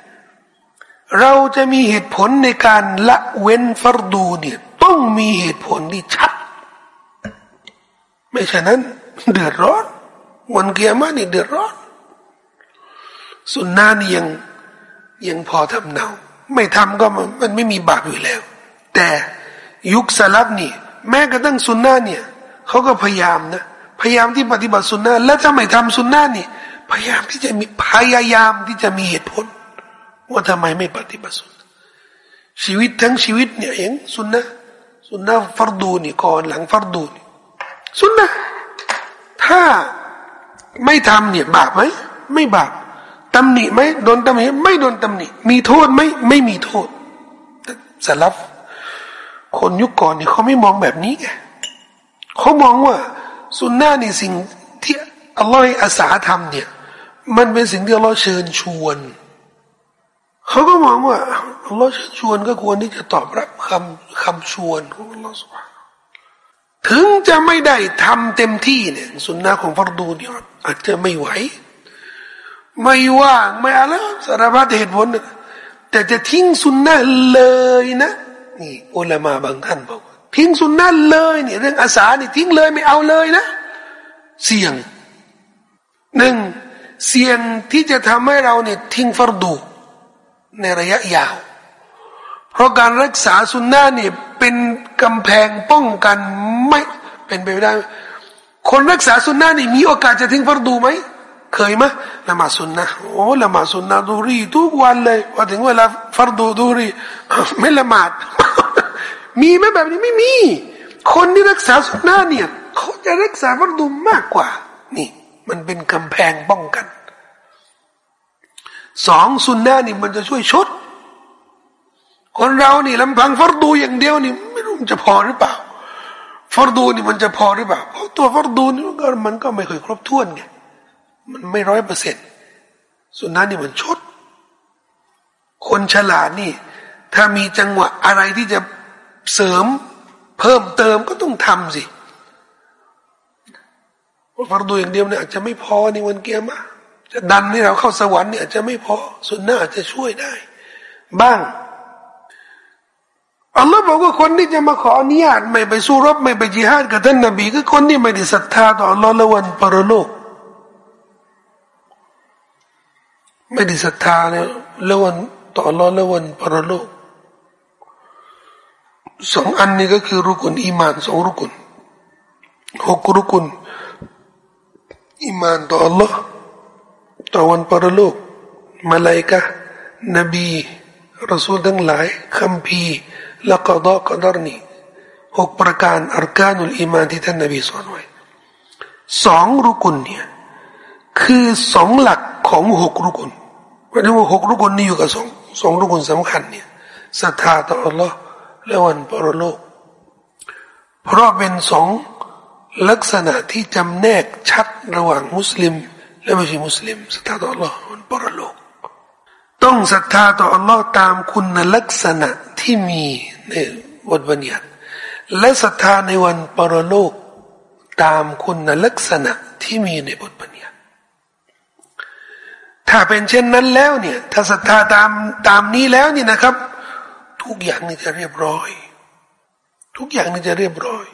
เราจะมีเหตุผลในการละเว้นฟรดูเนี่ยต้องมีเหตุผลที่ชัด ไม่ฉะนั้น เดือดร้อน วันเกียร์มานี่เดือดร้อน สุนนะนี่ยังยังพอทำเนาไม่ทำก็มันมันไม่มีบาปอยู่แล้ว แต่ยุคสลับนี่ แม้กระทั่งสุนนะเนี่ยเขาก็พยายามนะพยายามที่ปฏิบัติสุนนะและถ้าไม่ทำสุนนะนี่ พยายามที่จะมีพยายามที่จะมีเหตุผล ว่าทำไมไม่ปฏิบัติสุนชีวิตทั้งชีวิตเนี่ยเองสุนนะสุนนะฟารดูนี่ก่อนหลังฟารดูนี่สุนนะถ้าไม่ทำเนี่ยบาปไหมไม่บาปตำหนิไหมโดนตำหนิไม่โดนตำหนิมีโทษไหมไม่มีโทษสลับคนยุคก่อนเนี่ยเขาไม่มองแบบนี้ไงเขามองว่าสุนนะนี่สิ่งที่อัลลอฮฺอาสาทำเนี่ย มันเป็นสิ่งที่อัลลอฮฺเชิญชวน เขาก็มองว่าอัลลอฮ์ชวนก็ควรที่จะตอบรับคำคำชวนของอัลลอฮ์สุบานถึงจะไม่ได้ทำเต็มที่เนี่ยสุนนะของฟารดูเนี่ยอาจจะไม่ไหว ไม่ว่างไม่อะไรสารพัดเหตุผลแต่จะทิ้งสุนนะเลยนะนี่อุลามาบางท่านบอกทิ้งสุนนะเลยเนี่ยเรื่องอาสานี่ทิ้งเลยไม่เอาเลยนะ เสี่ยงหนึ่งเสี่ยงที่จะทำให้เราเนี่ยทิ้งฟารดู ในระยะยาว เพราะการรักษาสุนนะเนี่ยเป็นกำแพงป้องกันไม่เป็นไปไม่ได้ คนรักษาสุนนะนี่มีโอกาสจะทิ้งฟารดูไหมเคยไหมละมาสุนนะโอ้ละมาสุนนะดูรีทุกวันเลยพอถึงเวลาฟารดูดูรีไม่ละหมาด มีไหมแบบนี้ไม่มี คนที่รักษาสุนนะเนี่ยเขาจะรักษาฟารดูมากกว่า นี่ มันเป็นกำแพงป้องกัน สองสุนนะนี่มันจะช่วยชด คนเรานี่ลำพังฟารดูอย่างเดียวนี่ไม่รู้มันจะพอหรือเปล่าฟารดูนี่มันจะพอหรือเปล่าเพราะตัวฟารดูนี่มันก็มันก็ไม่เคยครบถ้วนไงมันไม่ร้อยเปอร์เซ็นต์สุนนะนี่มันชด คนฉลาดนี่ ถ้ามีจังหวะอะไรที่จะเสริมเพิ่มเติมก็ต้องทำสิฟารดูอย่างเดียวเนี่ยอาจจะไม่พอในวันเกียร์มา จะดันให้เราเข้าสวรรค์เนี่ยอาจจะไม่พอสุนนะอาจจะช่วยได้ บ้างอัลลอฮ์บอกว่าคนที่จะมาขออนุญาตไม่ไปสู้รบไม่ไปจิฮาดกับท่านนบีคือคนที่ไม่ได้ศรัทธาต่ออัลลอฮ์ละวันปรโลก ไม่ได้ศรัทธาเนี่ยละวันต่ออัลลอฮ์ละวันปรโลกสองอันนี้ก็คือรุกุนอีมานสองรุกุนหกรุกุนอีมานต่ออัลลอฮ์ ต่อวันปรโลกมาลายกะนบีรสูลทั้งหลายคัมภีและกอดอกอดรนีหกประการอัรกานุลอิมานที่ท่านนบีสอนไว้สองรุกุนเนี่ยคือสองหลักของหกรุกุนวันนี้ว่าหกรุกลนี่อยู่กับสองสองรุกลสำคัญเนี่ยศรัทธาต่ออัลลอฮ์และวันปรโลก เพราะเป็นสองลักษณะที่จำแนกชัดระหว่างมุสลิม และไม่ใช่มุสลิมศรัทธาต่ออัลลอฮ์วันปรโลก ต้องศรัทธาต่ออัลลอฮ์ตามคุณลักษณะที่มีในบทบัญญัติ และศรัทธาในวันปรโลก ตามคุณลักษณะที่มีในบทบัญญัติ ถ้าเป็นเช่นนั้นแล้วเนี่ย ถ้าศรัทธาตามตามนี้แล้วนี่นะครับ ทุกอย่างนี่จะเรียบร้อย ทุกอย่างนี่จะเรียบร้อย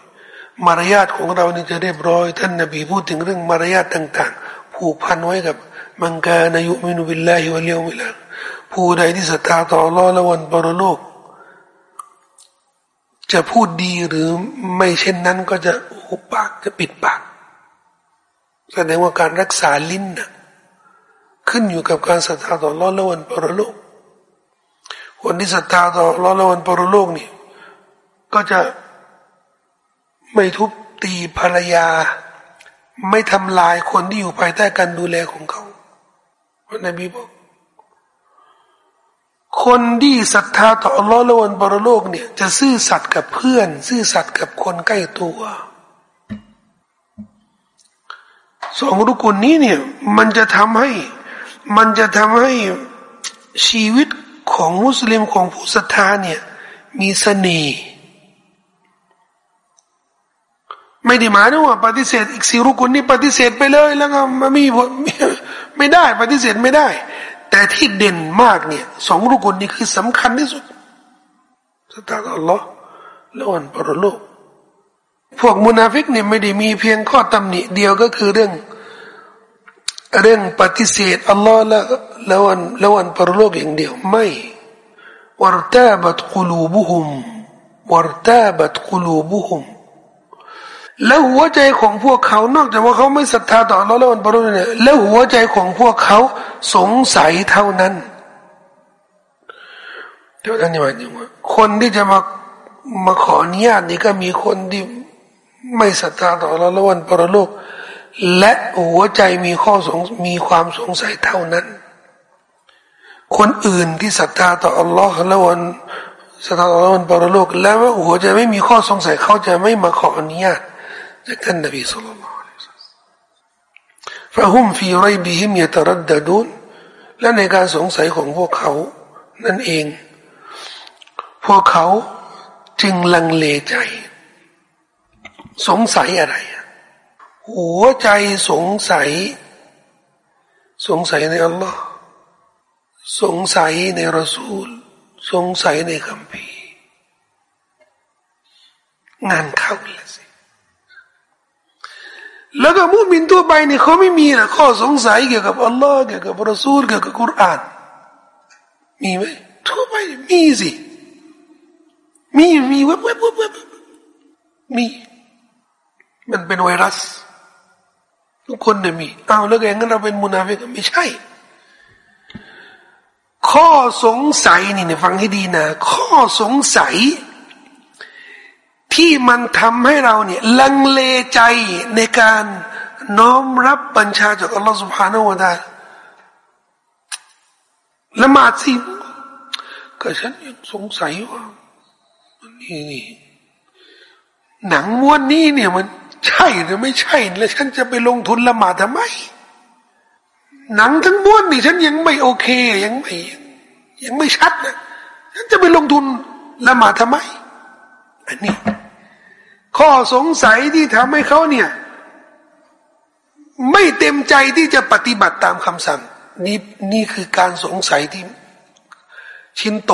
มารยาทของเรานี่จะเรียบร้อย ท่านนบีพูดถึงเรื่องมารยาทต่าง ๆ ผูกพันไว้กับ มังกานายุมินุบิลลาฮิวะเลียวมิลาผู้ใดที่ศรัทธาต่อรอและวันปรโลก จะพูดดีหรือไม่เช่นนั้นก็จะหุบปากจะปิดปากแสดงว่าการรักษาลิ้นนะขึ้นอยู่กับการศรัทธาต่อรอและวันปรโลกคนที่ศรัทธาต่อรอและวันปรโลกนี่ก็จะไม่ทุบตีภรรยา ไม่ทำลายคนที่อยู่ภายใต้การดูแลของเขาพระนบีบอก คนที่ศรัทธาต่ออัลลอฮ์และวันบรโลกเนี่ย จะซื่อสัตย์กับเพื่อน ซื่อสัตย์กับคนใกล้ตัวสองรุกุลนี้เนี่ย มันจะทำให้ มันจะทำให้ชีวิตของมุสลิมของผู้ศรัทธาเนี่ย มีเสน่ห์ ไม่ได้หมายถึงว่าปฏิเสธอีกสี่รุกุลนี้ปฏิเสธไปเลย แล้วก็ไม่มีไม่ได้ปฏิเสธไม่ได้ แต่ที่เด่นมากเนี่ยสองรุก่นนี้คือสำคัญที่สุดศรัทธาอัลลอฮ์และวันปรโลก พวกมุนาฟิกเนี่ยไม่ได้มีเพียงข้อตำหนิเดียวก็คือเรื่อง เรื่องปฏิเสธอัลลอฮ์และและวันและวันปรโลกอย่างเดียวไม่وارتابت قلوبهم وارتابت قلوبهم แล้วหัวใจของพวกเขา นอกจากว่าเขาไม่ศรัทธาต่ออัลลอฮ์และวันปรโลกเนี่ยแล้วหัวใจของพวกเขาสงสัยเท่านั้นเท่านั้นหมายถึงว่าคนที่จะมามาขออนุญาตนี่ก็มีคนที่ไม่ศรัทธาต่อเราละวันปรโลกและหัวใจมีข้อสงมีความสงสัยเท่านั้น คนอื่นที่ศรัทธาต่ออัลลอฮ์ละวันศรัทธาต่อวันปรโลกแล้วว่าหัวใจไม่มีข้อสงสัยเขาจะไม่มาขออนุญาต จากท่านนบีสุลต่านฟะฮุมฟีไรบิฮิมยตรัดดูนและในการสงสัยของพวกเขานั่นเอง พวกเขาจึงลังเลใจ สงสัยอะไร หัวใจสงสัย สงสัยในอัลลอฮ์สงสัยในรอซูล สงสัยในคำพีงานเข้าแล้วสิ แล้วก็มุมินทั่วไปเนี่ยเขาไม่มีนะข้อสงสัยเกี่ยวกับอัลลอฮ์เกี่ยวกับรอซูลเกี่ยวกับกุรอานมีไหมทั่วไปมีสิมีมีเว็บเว็บเว็บเว็บมี มันเป็นไวรัส ทุกคนเนี่ยมีเอาแล้วแกงั้นเราเป็นมุนาฟิกไม่ใช่ ข้อสงสัยนี่เนี่ยฟังให้ดีนะ ข้อสงสัย ที่มันทำให้เราเนี่ยลังเลใจในการน้อมรับบัญชาจากอัลลอฮฺสุบฮานาอูดาละหมาดสิก็ฉันยังสงสัยว่านี่หนังม้วนนี้เนี่ยมันใช่หรือไม่ใช่ แล้วฉันจะไปลงทุนละหมาดทำไม หนังทั้งม้วนนี่ฉันยังไม่โอเค ยังไม่ยังไม่ชัดนะฉันจะไปลงทุนละหมาดทำไม อันนี้ ข้อสงสัยที่ทำให้เขาเนี่ย ไม่เต็มใจที่จะปฏิบัติตามคำสั่ง นี่นี่คือการสงสัยที่ ชิ้นโต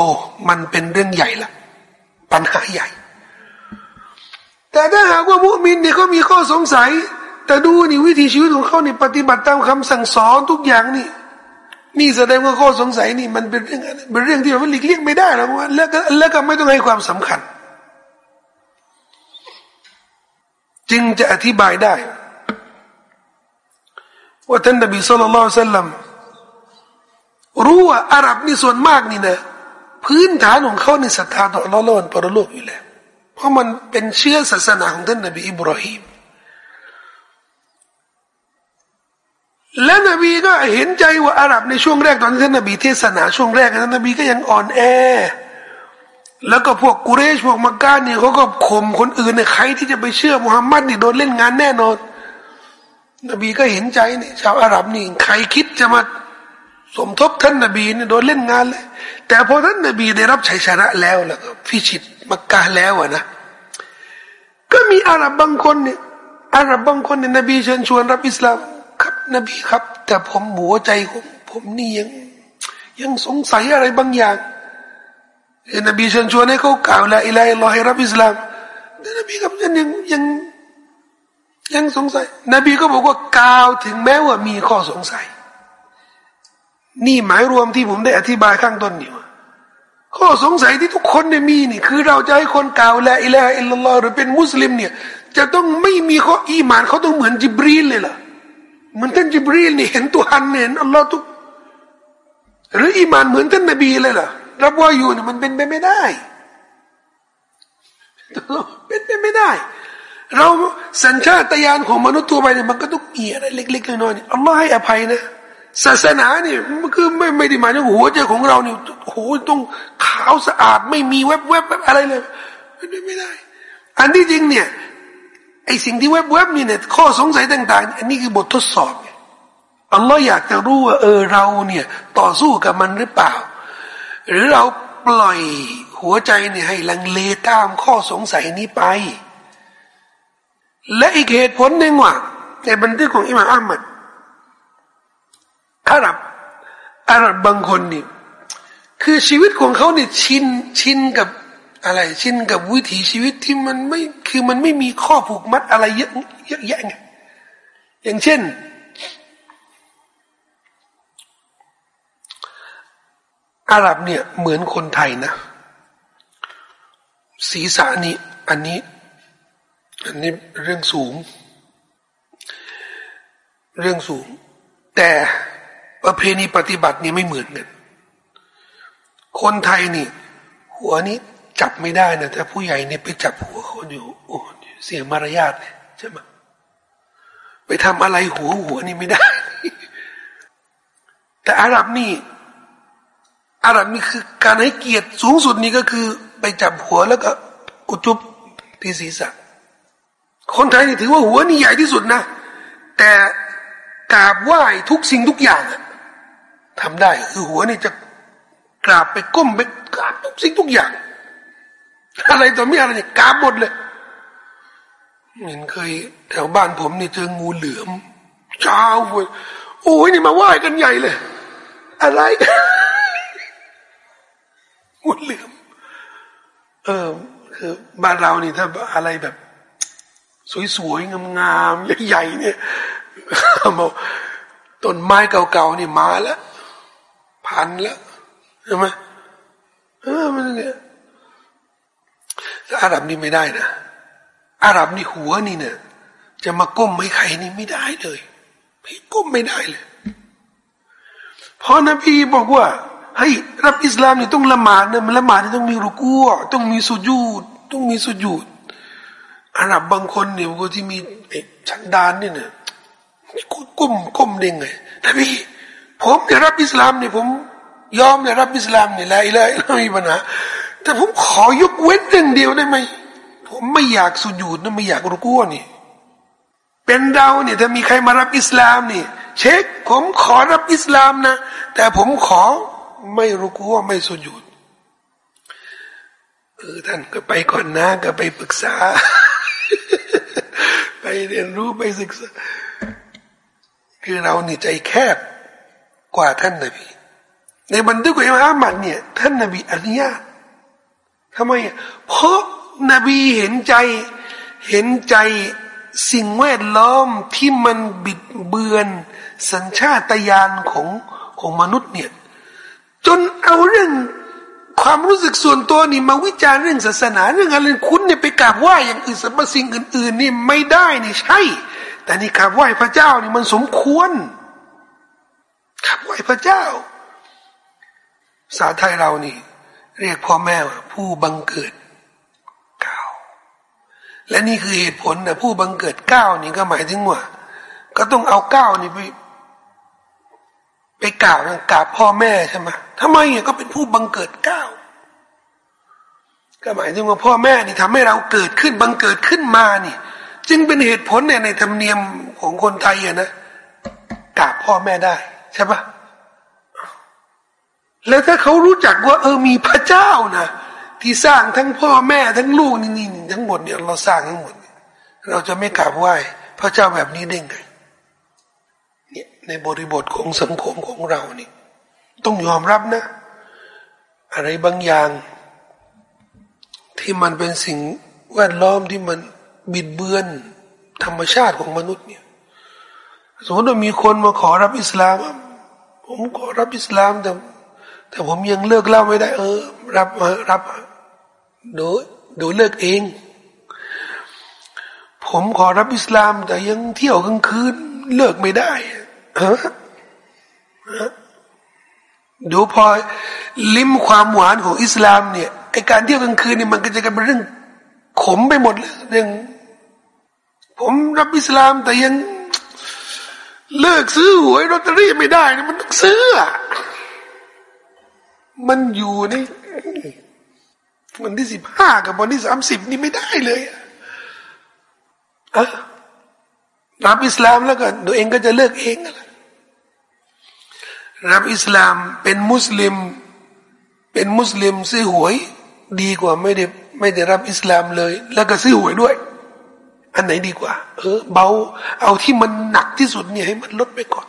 มันเป็นเรื่องใหญ่ละปัญหาใหญ่ แต่ถ้าหากว่ามุมินเนี่ยเขามีข้อสงสัย แต่ดูนี่วิถีชีวิตของเขาเนี่ยปฏิบัติตามคำสั่งสอนทุกอย่างนี่นี่แสดงว่าข้อสงสัยนี่มันเป็นเรื่องเป็นเรื่องที่มันหลีกเลี่ยงไม่ได้แล้วว่าแล้วก็แล้วก็ไม่ต้องให้ความสำคัญ จึงจะอธิบายได้ ว่าท่านนบีสุลต่านสัลลัมรู้ว่าอาหรับนี่ส่วนมากนี่นะพื้นฐานของเขาในศรัทธาต่อละลอนปรโลกอยู่แล้วเพราะมันเป็นเชื้อศาสนาของท่านนบีอิบราฮิมและนบีก็เห็นใจว่าอาหรับในช่วงแรกตอนที่ท่านนบีเทศนาช่วงแรกท่านนบีก็ยังอ่อนแอ แล้วก็พวกกุเรชพวกมักกะเนี่ยเขาก็ข่มคนอื่นเนี่ยใครที่จะไปเชื่อมุฮัมมัดนี่โดนเล่นงานแน่นอน นบีก็เห็นใจเนี่ยชาวอาหรับนี่ใครคิดจะมาสมทบท่านนบีเนี่ยโดนเล่นงานเลย แต่พอท่านนบีได้รับชัยชนะแล้วแล้วก็พิชิตมักกะแล้วอะนะ ก็มีอาหรับบางคนเนี่ยอาหรับบางคนเนี่ยนบีเชิญชวนรับอิสลามครับ นบีครับ แต่ผมหัวใจผมผมนี่ยัง ยังสงสัยอะไรบางอย่าง นบีเชิญชวนให้เขากล่าวละอิลัยลอให้รับอิสลามแต่นบีครับยังยังยังยังสงสัย นบีก็บอกว่ากล่าวถึงแม้ว่ามีข้อสงสัย นี่หมายรวมที่ผมได้อธิบายข้างต้นนี่ว่าข้อสงสัยที่ทุกคนเนี่ยมีนี่ คือเราจะให้คนกล่าวلا إله إلا الله หรือเป็นมุสลิมเนี่ย จะต้องไม่มีข้ออีมานเขาต้องเหมือนจิบรีลเลยล่ะเหมือนท่านจิบรีลนี่เห็น Tuhan เห็นอัลลอฮ์ทุก หรืออีมานเหมือนท่านนบีเลยล่ะ รับว่าอยู่เนี่ยมันเป็นไปไม่ได้เป็นไปไม่ได้ เราสัญชาตญาณของมนุษย์ตัวไปเนี่ยมันก็ต้องมียอะไรเล็กๆน้อยๆอัลลอฮ์ให้อภัยนะศาสนาเนี่ยมันคือไม่ไม่ได้หมายถึงหัวใจของเราเนี่ยโหต้องขาวสะอาดไม่มีแวบแวบอะไรเลยไม่ไม่ได้ อันที่จริงเนี่ยไอสิ่งที่แวบแวบนี่เนี่ยข้อสงสัยต่าง ๆ อันนี้คือบททดสอบอัลลอฮ์อยากจะรู้ว่าเออเราเนี่ย ต่อสู้กับมันหรือเปล่า หรือเราปล่อยหัวใจเนี่ยให้ลังเลตามข้อสงสัยนี้ไป และอีกเหตุผลหนึ่งว่าในบันทึกของอิมามอัมมัดอาหรับอาหรับบางคนนี่คือชีวิตของเขาเนี่ยชินชินกับอะไร ชินกับวิถีชีวิตที่มันไม่คือมันไม่มีข้อผูกมัดอะไรเยอะเยอะแยะไงอย่างเช่น อาหรับเนี่ยเหมือนคนไทยนะ ศีรษะนี้อันนี้ อันนี้เรื่องสูง เรื่องสูง แต่ประเพณีปฏิบัตินี่ไม่เหมือนกัน คนไทยนี่ หัวนี้จับไม่ได้นะแต่ผู้ใหญ่เนี่ยไปจับหัวคนอยู่โอ้เสียมารยาทเลยใช่ไหมไปทำอะไรหัวหัวนี่ไม่ได้ แต่อาหรับนี่ อาหรับนี่คือการให้เกียรติสูงสุดนี่ก็คือ ไปจับหัวแล้วก็อุจุบที่ศีรษะ คนไทยนี่ถือว่าหัวนี่ใหญ่ที่สุดนะ แต่กราบไหว้ทุกสิ่งทุกอย่างอะทำได้ คือหัวนี่จะกราบไปก้มไปกราบทุกสิ่งทุกอย่าง อะไรตัวม่อะไรเนี่ยกราบหมดเลยเห็นเคยแถวบ้านผมเนี่ยเจองูเหลือมเช้าเลยโอ้ยนี่มาไหว้กันใหญ่เลย อะไร งูเหลืม เออ คือบ้านเรานี่ถ้าอะไรแบบ สวยๆ งามๆ ใหญ่ๆ เนี่ยมาต้นไม้เก่าๆ นี่มาแล้วพันแล้วใช่ไหมเออมันเนี่ยอาหรับนี่ไม่ได้นะอาหรับนี่หัวนี่เนี่ยจะมาก้มให้ใครนี่ไม่ได้เลยไม่ก้มไม่ได้เลยเพราะนบีบอกว่า ให้รับอิสลามนี่ต้องละหมาดเนี่ยมันละหมาดนี่ต้องมีรุกูต้องมีสุญูดต้องมีสุญูดอาหรับบางคนเนี่ยคนที่มีไอ้ชันดานนี่เนี่ยก้มก้มได้ไงนบีผมเนี่ยรับอิสลามเนี่ยผมยอมเนี่ยรับอิสลามเนี่ยละอิละไม่มีปัญหาแต่ผมขอยกเว้นเรื่องเดียวได้ไหมผมไม่อยากสุญูดนะไม่อยากรุกูนี่เป็นเราเนี่ยถ้ามีใครมารับอิสลามนี่ เช็คผมขอรับอิสลามนะ แต่ผมขอ ไม่รุกูไม่สุญูดเออท่านก็ไปก่อนนะก็ไปปรึกษา ไปเรียนรู้ไปศึกษา คือเรานี่ใจแคบกว่าท่านนบีในบันทึกของอิมามมัดเนี่ย ท่านนบีอนุญาตทำไมเพราะนบีเห็นใจ เห็นใจสิ่งแวดล้อมที่มันบิดเบือน สัญชาตญาณของของมนุษย์เนี่ย จนเอาเรื่องความรู้สึกส่วนตัวนี่มาวิจารณ์เรื่องศาสนา เรื่องอะไรคุณเนี่ยไปกราบไหว้อย่างอื่นสรรพสิ่งอื่น ๆ นี่ไม่ได้นี่ใช่ แต่นี่กราบไหว้พระเจ้านี่มันสมควรกราบไหว้พระเจ้าภาษาไทยเรานี่ เรียกพ่อแม่ว่าผู้บังเกิดเก้าและนี่คือเหตุผลนะผู้บังเกิดเก้านี่ก็หมายถึงว่า ก็ต้องเอาเก้านี่ไป ไปกล่าวกล่าวพ่อแม่ใช่ไหมทำไมอะก็เป็นผู้บังเกิดก้าวก็หมายถึงว่าพ่อแม่นี่ทำให้เราเกิดขึ้นบังเกิดขึ้นมานี่ จึงเป็นเหตุผลเนี่ยในธรรมเนียมของคนไทยอะนะกราบพ่อแม่ได้ ใช่ปะแล้วถ้าเขารู้จักว่า เออมีพระเจ้านะที่สร้างทั้งพ่อแม่ทั้งลูกนี่นี่ทั้งหมดเนี่ยเราสร้างทั้งหมด เราจะไม่กราบไหว้พระเจ้าแบบนี้ได้ไงเนี่ย ในบริบทของสังคมของเรานี่ต้องยอมรับนะ อะไรบางอย่าง ที่มันเป็นสิ่งแวดล้อมที่มันบิดเบือนธรรมชาติของมนุษย์เนี่ยสมมติว่ามีคนมาขอรับอิสลาม ผมขอรับอิสลามแต่แต่ผมยังเลิกเล่าไม่ได้ เออ รับมารับดูดูเลิกเอง ผมขอรับอิสลาม แต่ยังเที่ยวกลางคืนเลิกไม่ได้ ดูพอลิ้มความหวานของอิสลามเนี่ยไอการเที่ยวกลางคืนนี่มันก็จะกลายเป็นเรื่องขมไปหมดเลยเรื่องผมรับอิสลามแต่ยังเลิกซื้อหวยลอตเตอรี่ไม่ได้นะมันต้องซื้อ มันอยู่ในวันที่สิบห้ากับวันที่สามสิบนี่ไม่ได้เลยอะ รับอิสลามแล้วก็ตัวเองก็จะเลิกเองละรับอิสลามเป็นมุสลิม เป็นมุสลิมซื้อหวย ดีกว่าไม่ได้ไม่ได้รับอิสลามเลย แล้วก็ซื้อหวยด้วย อันไหนดีกว่า เออ เบา เอาที่มันหนักที่สุดเนี่ยให้มันลดไปก่อน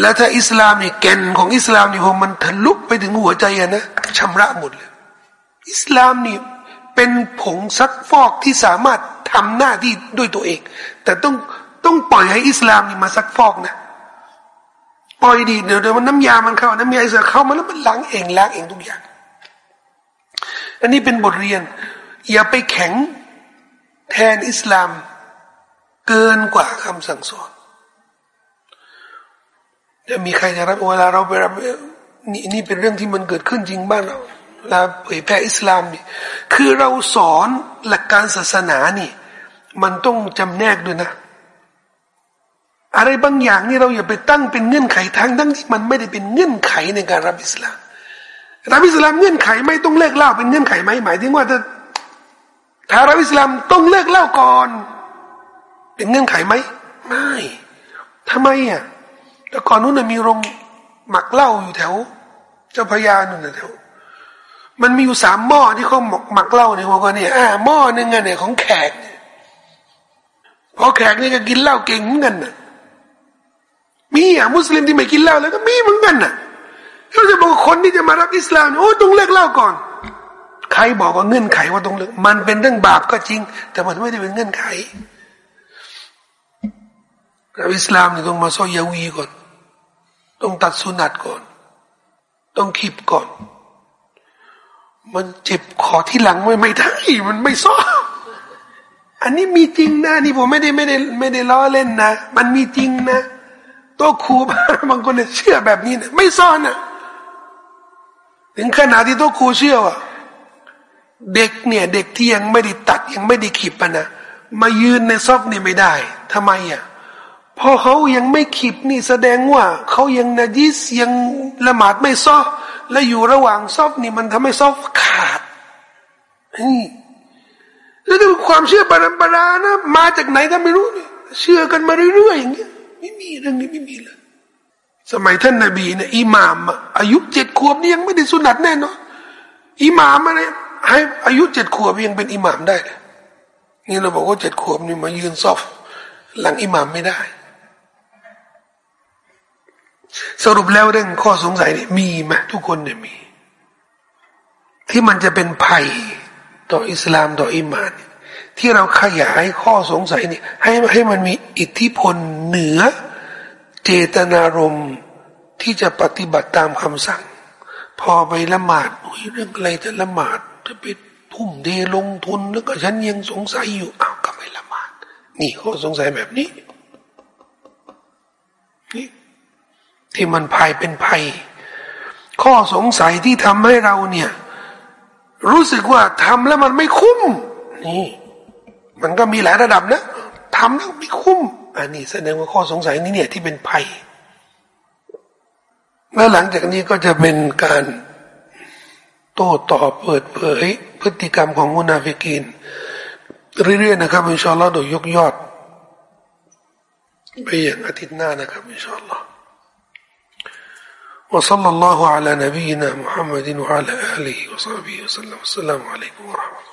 แล้วถ้าอิสลามนี่แก่นของอิสลามนี่พอมันทะลุไปถึงหัวใจอะนะชำระหมดเลยอิสลามนี่เป็นผงซักฟอกที่สามารถทำหน้าที่ด้วยตัวเอง แต่ต้อง ต้องปล่อยให้อิสลามนี่มาซักฟอกนะปล่อยดีเดี๋ยวเดี๋ยวมันน้ำยามันเข้า น้ำยาอิสลามเข้ามาแล้วมันล้างเองล้างเองทุกอย่าง อันนี้เป็นบทเรียน อย่าไปแข็งแทนอิสลาม เกินกว่าคำสั่งสอนจะมีใครจะรับเวลาเราไปรับนี่นี่เป็นเรื่องที่มันเกิดขึ้นจริงบ้านเราเราเผยแพร่อิสลามนี่คือเราสอนหลักการศาสนานี่ มันต้องจำแนกด้วยนะ อะไรบางอย่างนี่เราอย่าไปตั้งเป็นเงื่อนไขทั้งทั้งที่มันไม่ได้เป็นเงื่อนไขในการรับอิสลามรับอิสลามเงื่อนไขไม่ต้องเลิกเล่าเป็นเงื่อนไขไหมหมายถึงว่าถ้าถ้ารับอิสลามต้องเลิกเล่าก่อน เป็นเงื่อนไขไหมไม่ทำไมอะแต่ก่อนนู้นมีโรงหมักเหล้าอยู่แถว เจ้าพยานุ่นแถวมันมีอยู่สามหม้อที่เขาหมักหมักเหล้าในหัวก็เนี่ยอ่าหม้อหนึ่งเนี่ยของแขกพอแขกนี่ก็กินเหล้าเก่งเหมือนกันน่ะ มีอะมุสลิมที่ไม่กินเหล้าแล้วก็มีเหมือนกันน่ะเขาจะบอกคนที่จะมารับอิสลามโอ้ต้องเลิกเหล้าก่อน ใครบอกว่าเงื่อนไขว่าต้องเลิกมันเป็นเรื่องบาปก็จริง แต่มันไม่ได้เป็นเงื่อนไขรับอิสลามเนี่ยต้องมาซอยาวีก่อน ต้องตัดสุนัตก่อน ต้องขีบก่อน มันเจ็บขอที่หลังไม่ไม่ได้มันไม่ซ้ออันนี้มีจริงนะนี่ผมไม่ได้ไม่ได้ไม่ได้ล้อเล่นนะ มันมีจริงนะ ตัวครูบางคนเนี่ยเชื่อแบบนี้นะไม่ซ้อนนะถึงขนาดที่ตัวครูเชื่อว่าเด็กเนี่ยเด็กที่ยังไม่ได้ตัดยังไม่ได้ขีบนะมายืนในซอกนี่ไม่ได้ทำไมอะพอเขายังไม่ขีบนี่แสดงว่าเขายังนาจิสยังละหมาดไม่ซอฟและอยู่ระหว่างซอฟนี่มันทำให้ซอฟขาดนี่แล้วก็ความเชื่อปรำปรานะ มาจากไหนก็ไม่รู้เนี่ยเชื่อกันมาเรื่อยๆอย่างเงี้ย ไม่มีเรื่องนี้ไม่มีเลย สมัยท่านนาบีเนี่ยอิหมาม อายุเจ็ดขวบนี่ยังไม่ได้สุนัตแน่นอนอิหมามอะไรให้อายุเจ็ดขวบยังเป็นอิหมามได้เลยนี่เราบอกว่าเจ็ดขวบนี่มายืนซอฟหลังอิหมามไม่ได้ สรุปแล้วเรื่องข้อสงสัยนี่มีไหมทุกคนเนี่ยมี ที่มันจะเป็นภัยต่ออิสลามต่ออิมาน ที่เราขยายข้อสงสัยนี่ให้ให้มันมีอิทธิพลเหนือ เจตนารมณ์ที่จะปฏิบัติตามคำสั่ง พอไปละหมาดอุ้ยเรื่องอะไรจะละหมาดจะไปทุ่มเทลงทุนแล้วก็ฉันยังสงสัยอยู่อ้าวก็ไม่ละหมาด นี่ข้อสงสัยแบบนี้นี่ที่มันภัยเป็นภัย ข้อสงสัยที่ทำให้เราเนี่ย รู้สึกว่าทำแล้วมันไม่คุ้มนี่ มันก็มีหลายระดับนะทำแล้วไม่คุ้มอันนี้แสดงว่าข้อสงสัยนี้เนี่ยที่เป็นภัย และหลังจากนี้ก็จะเป็นการโต้ตอบเปิดเผยพฤติกรรมของมุนาฟิกีนเรื่อยๆนะครับอินชาอัลลอฮ์โดยยกยอดไปอย่างอาทิตย์หน้านะครับอินชาอัลลอฮ์ وصلى الله على نبينا محمد وعلى آله وصحبه وسلم السلام عليكم ورحمة الله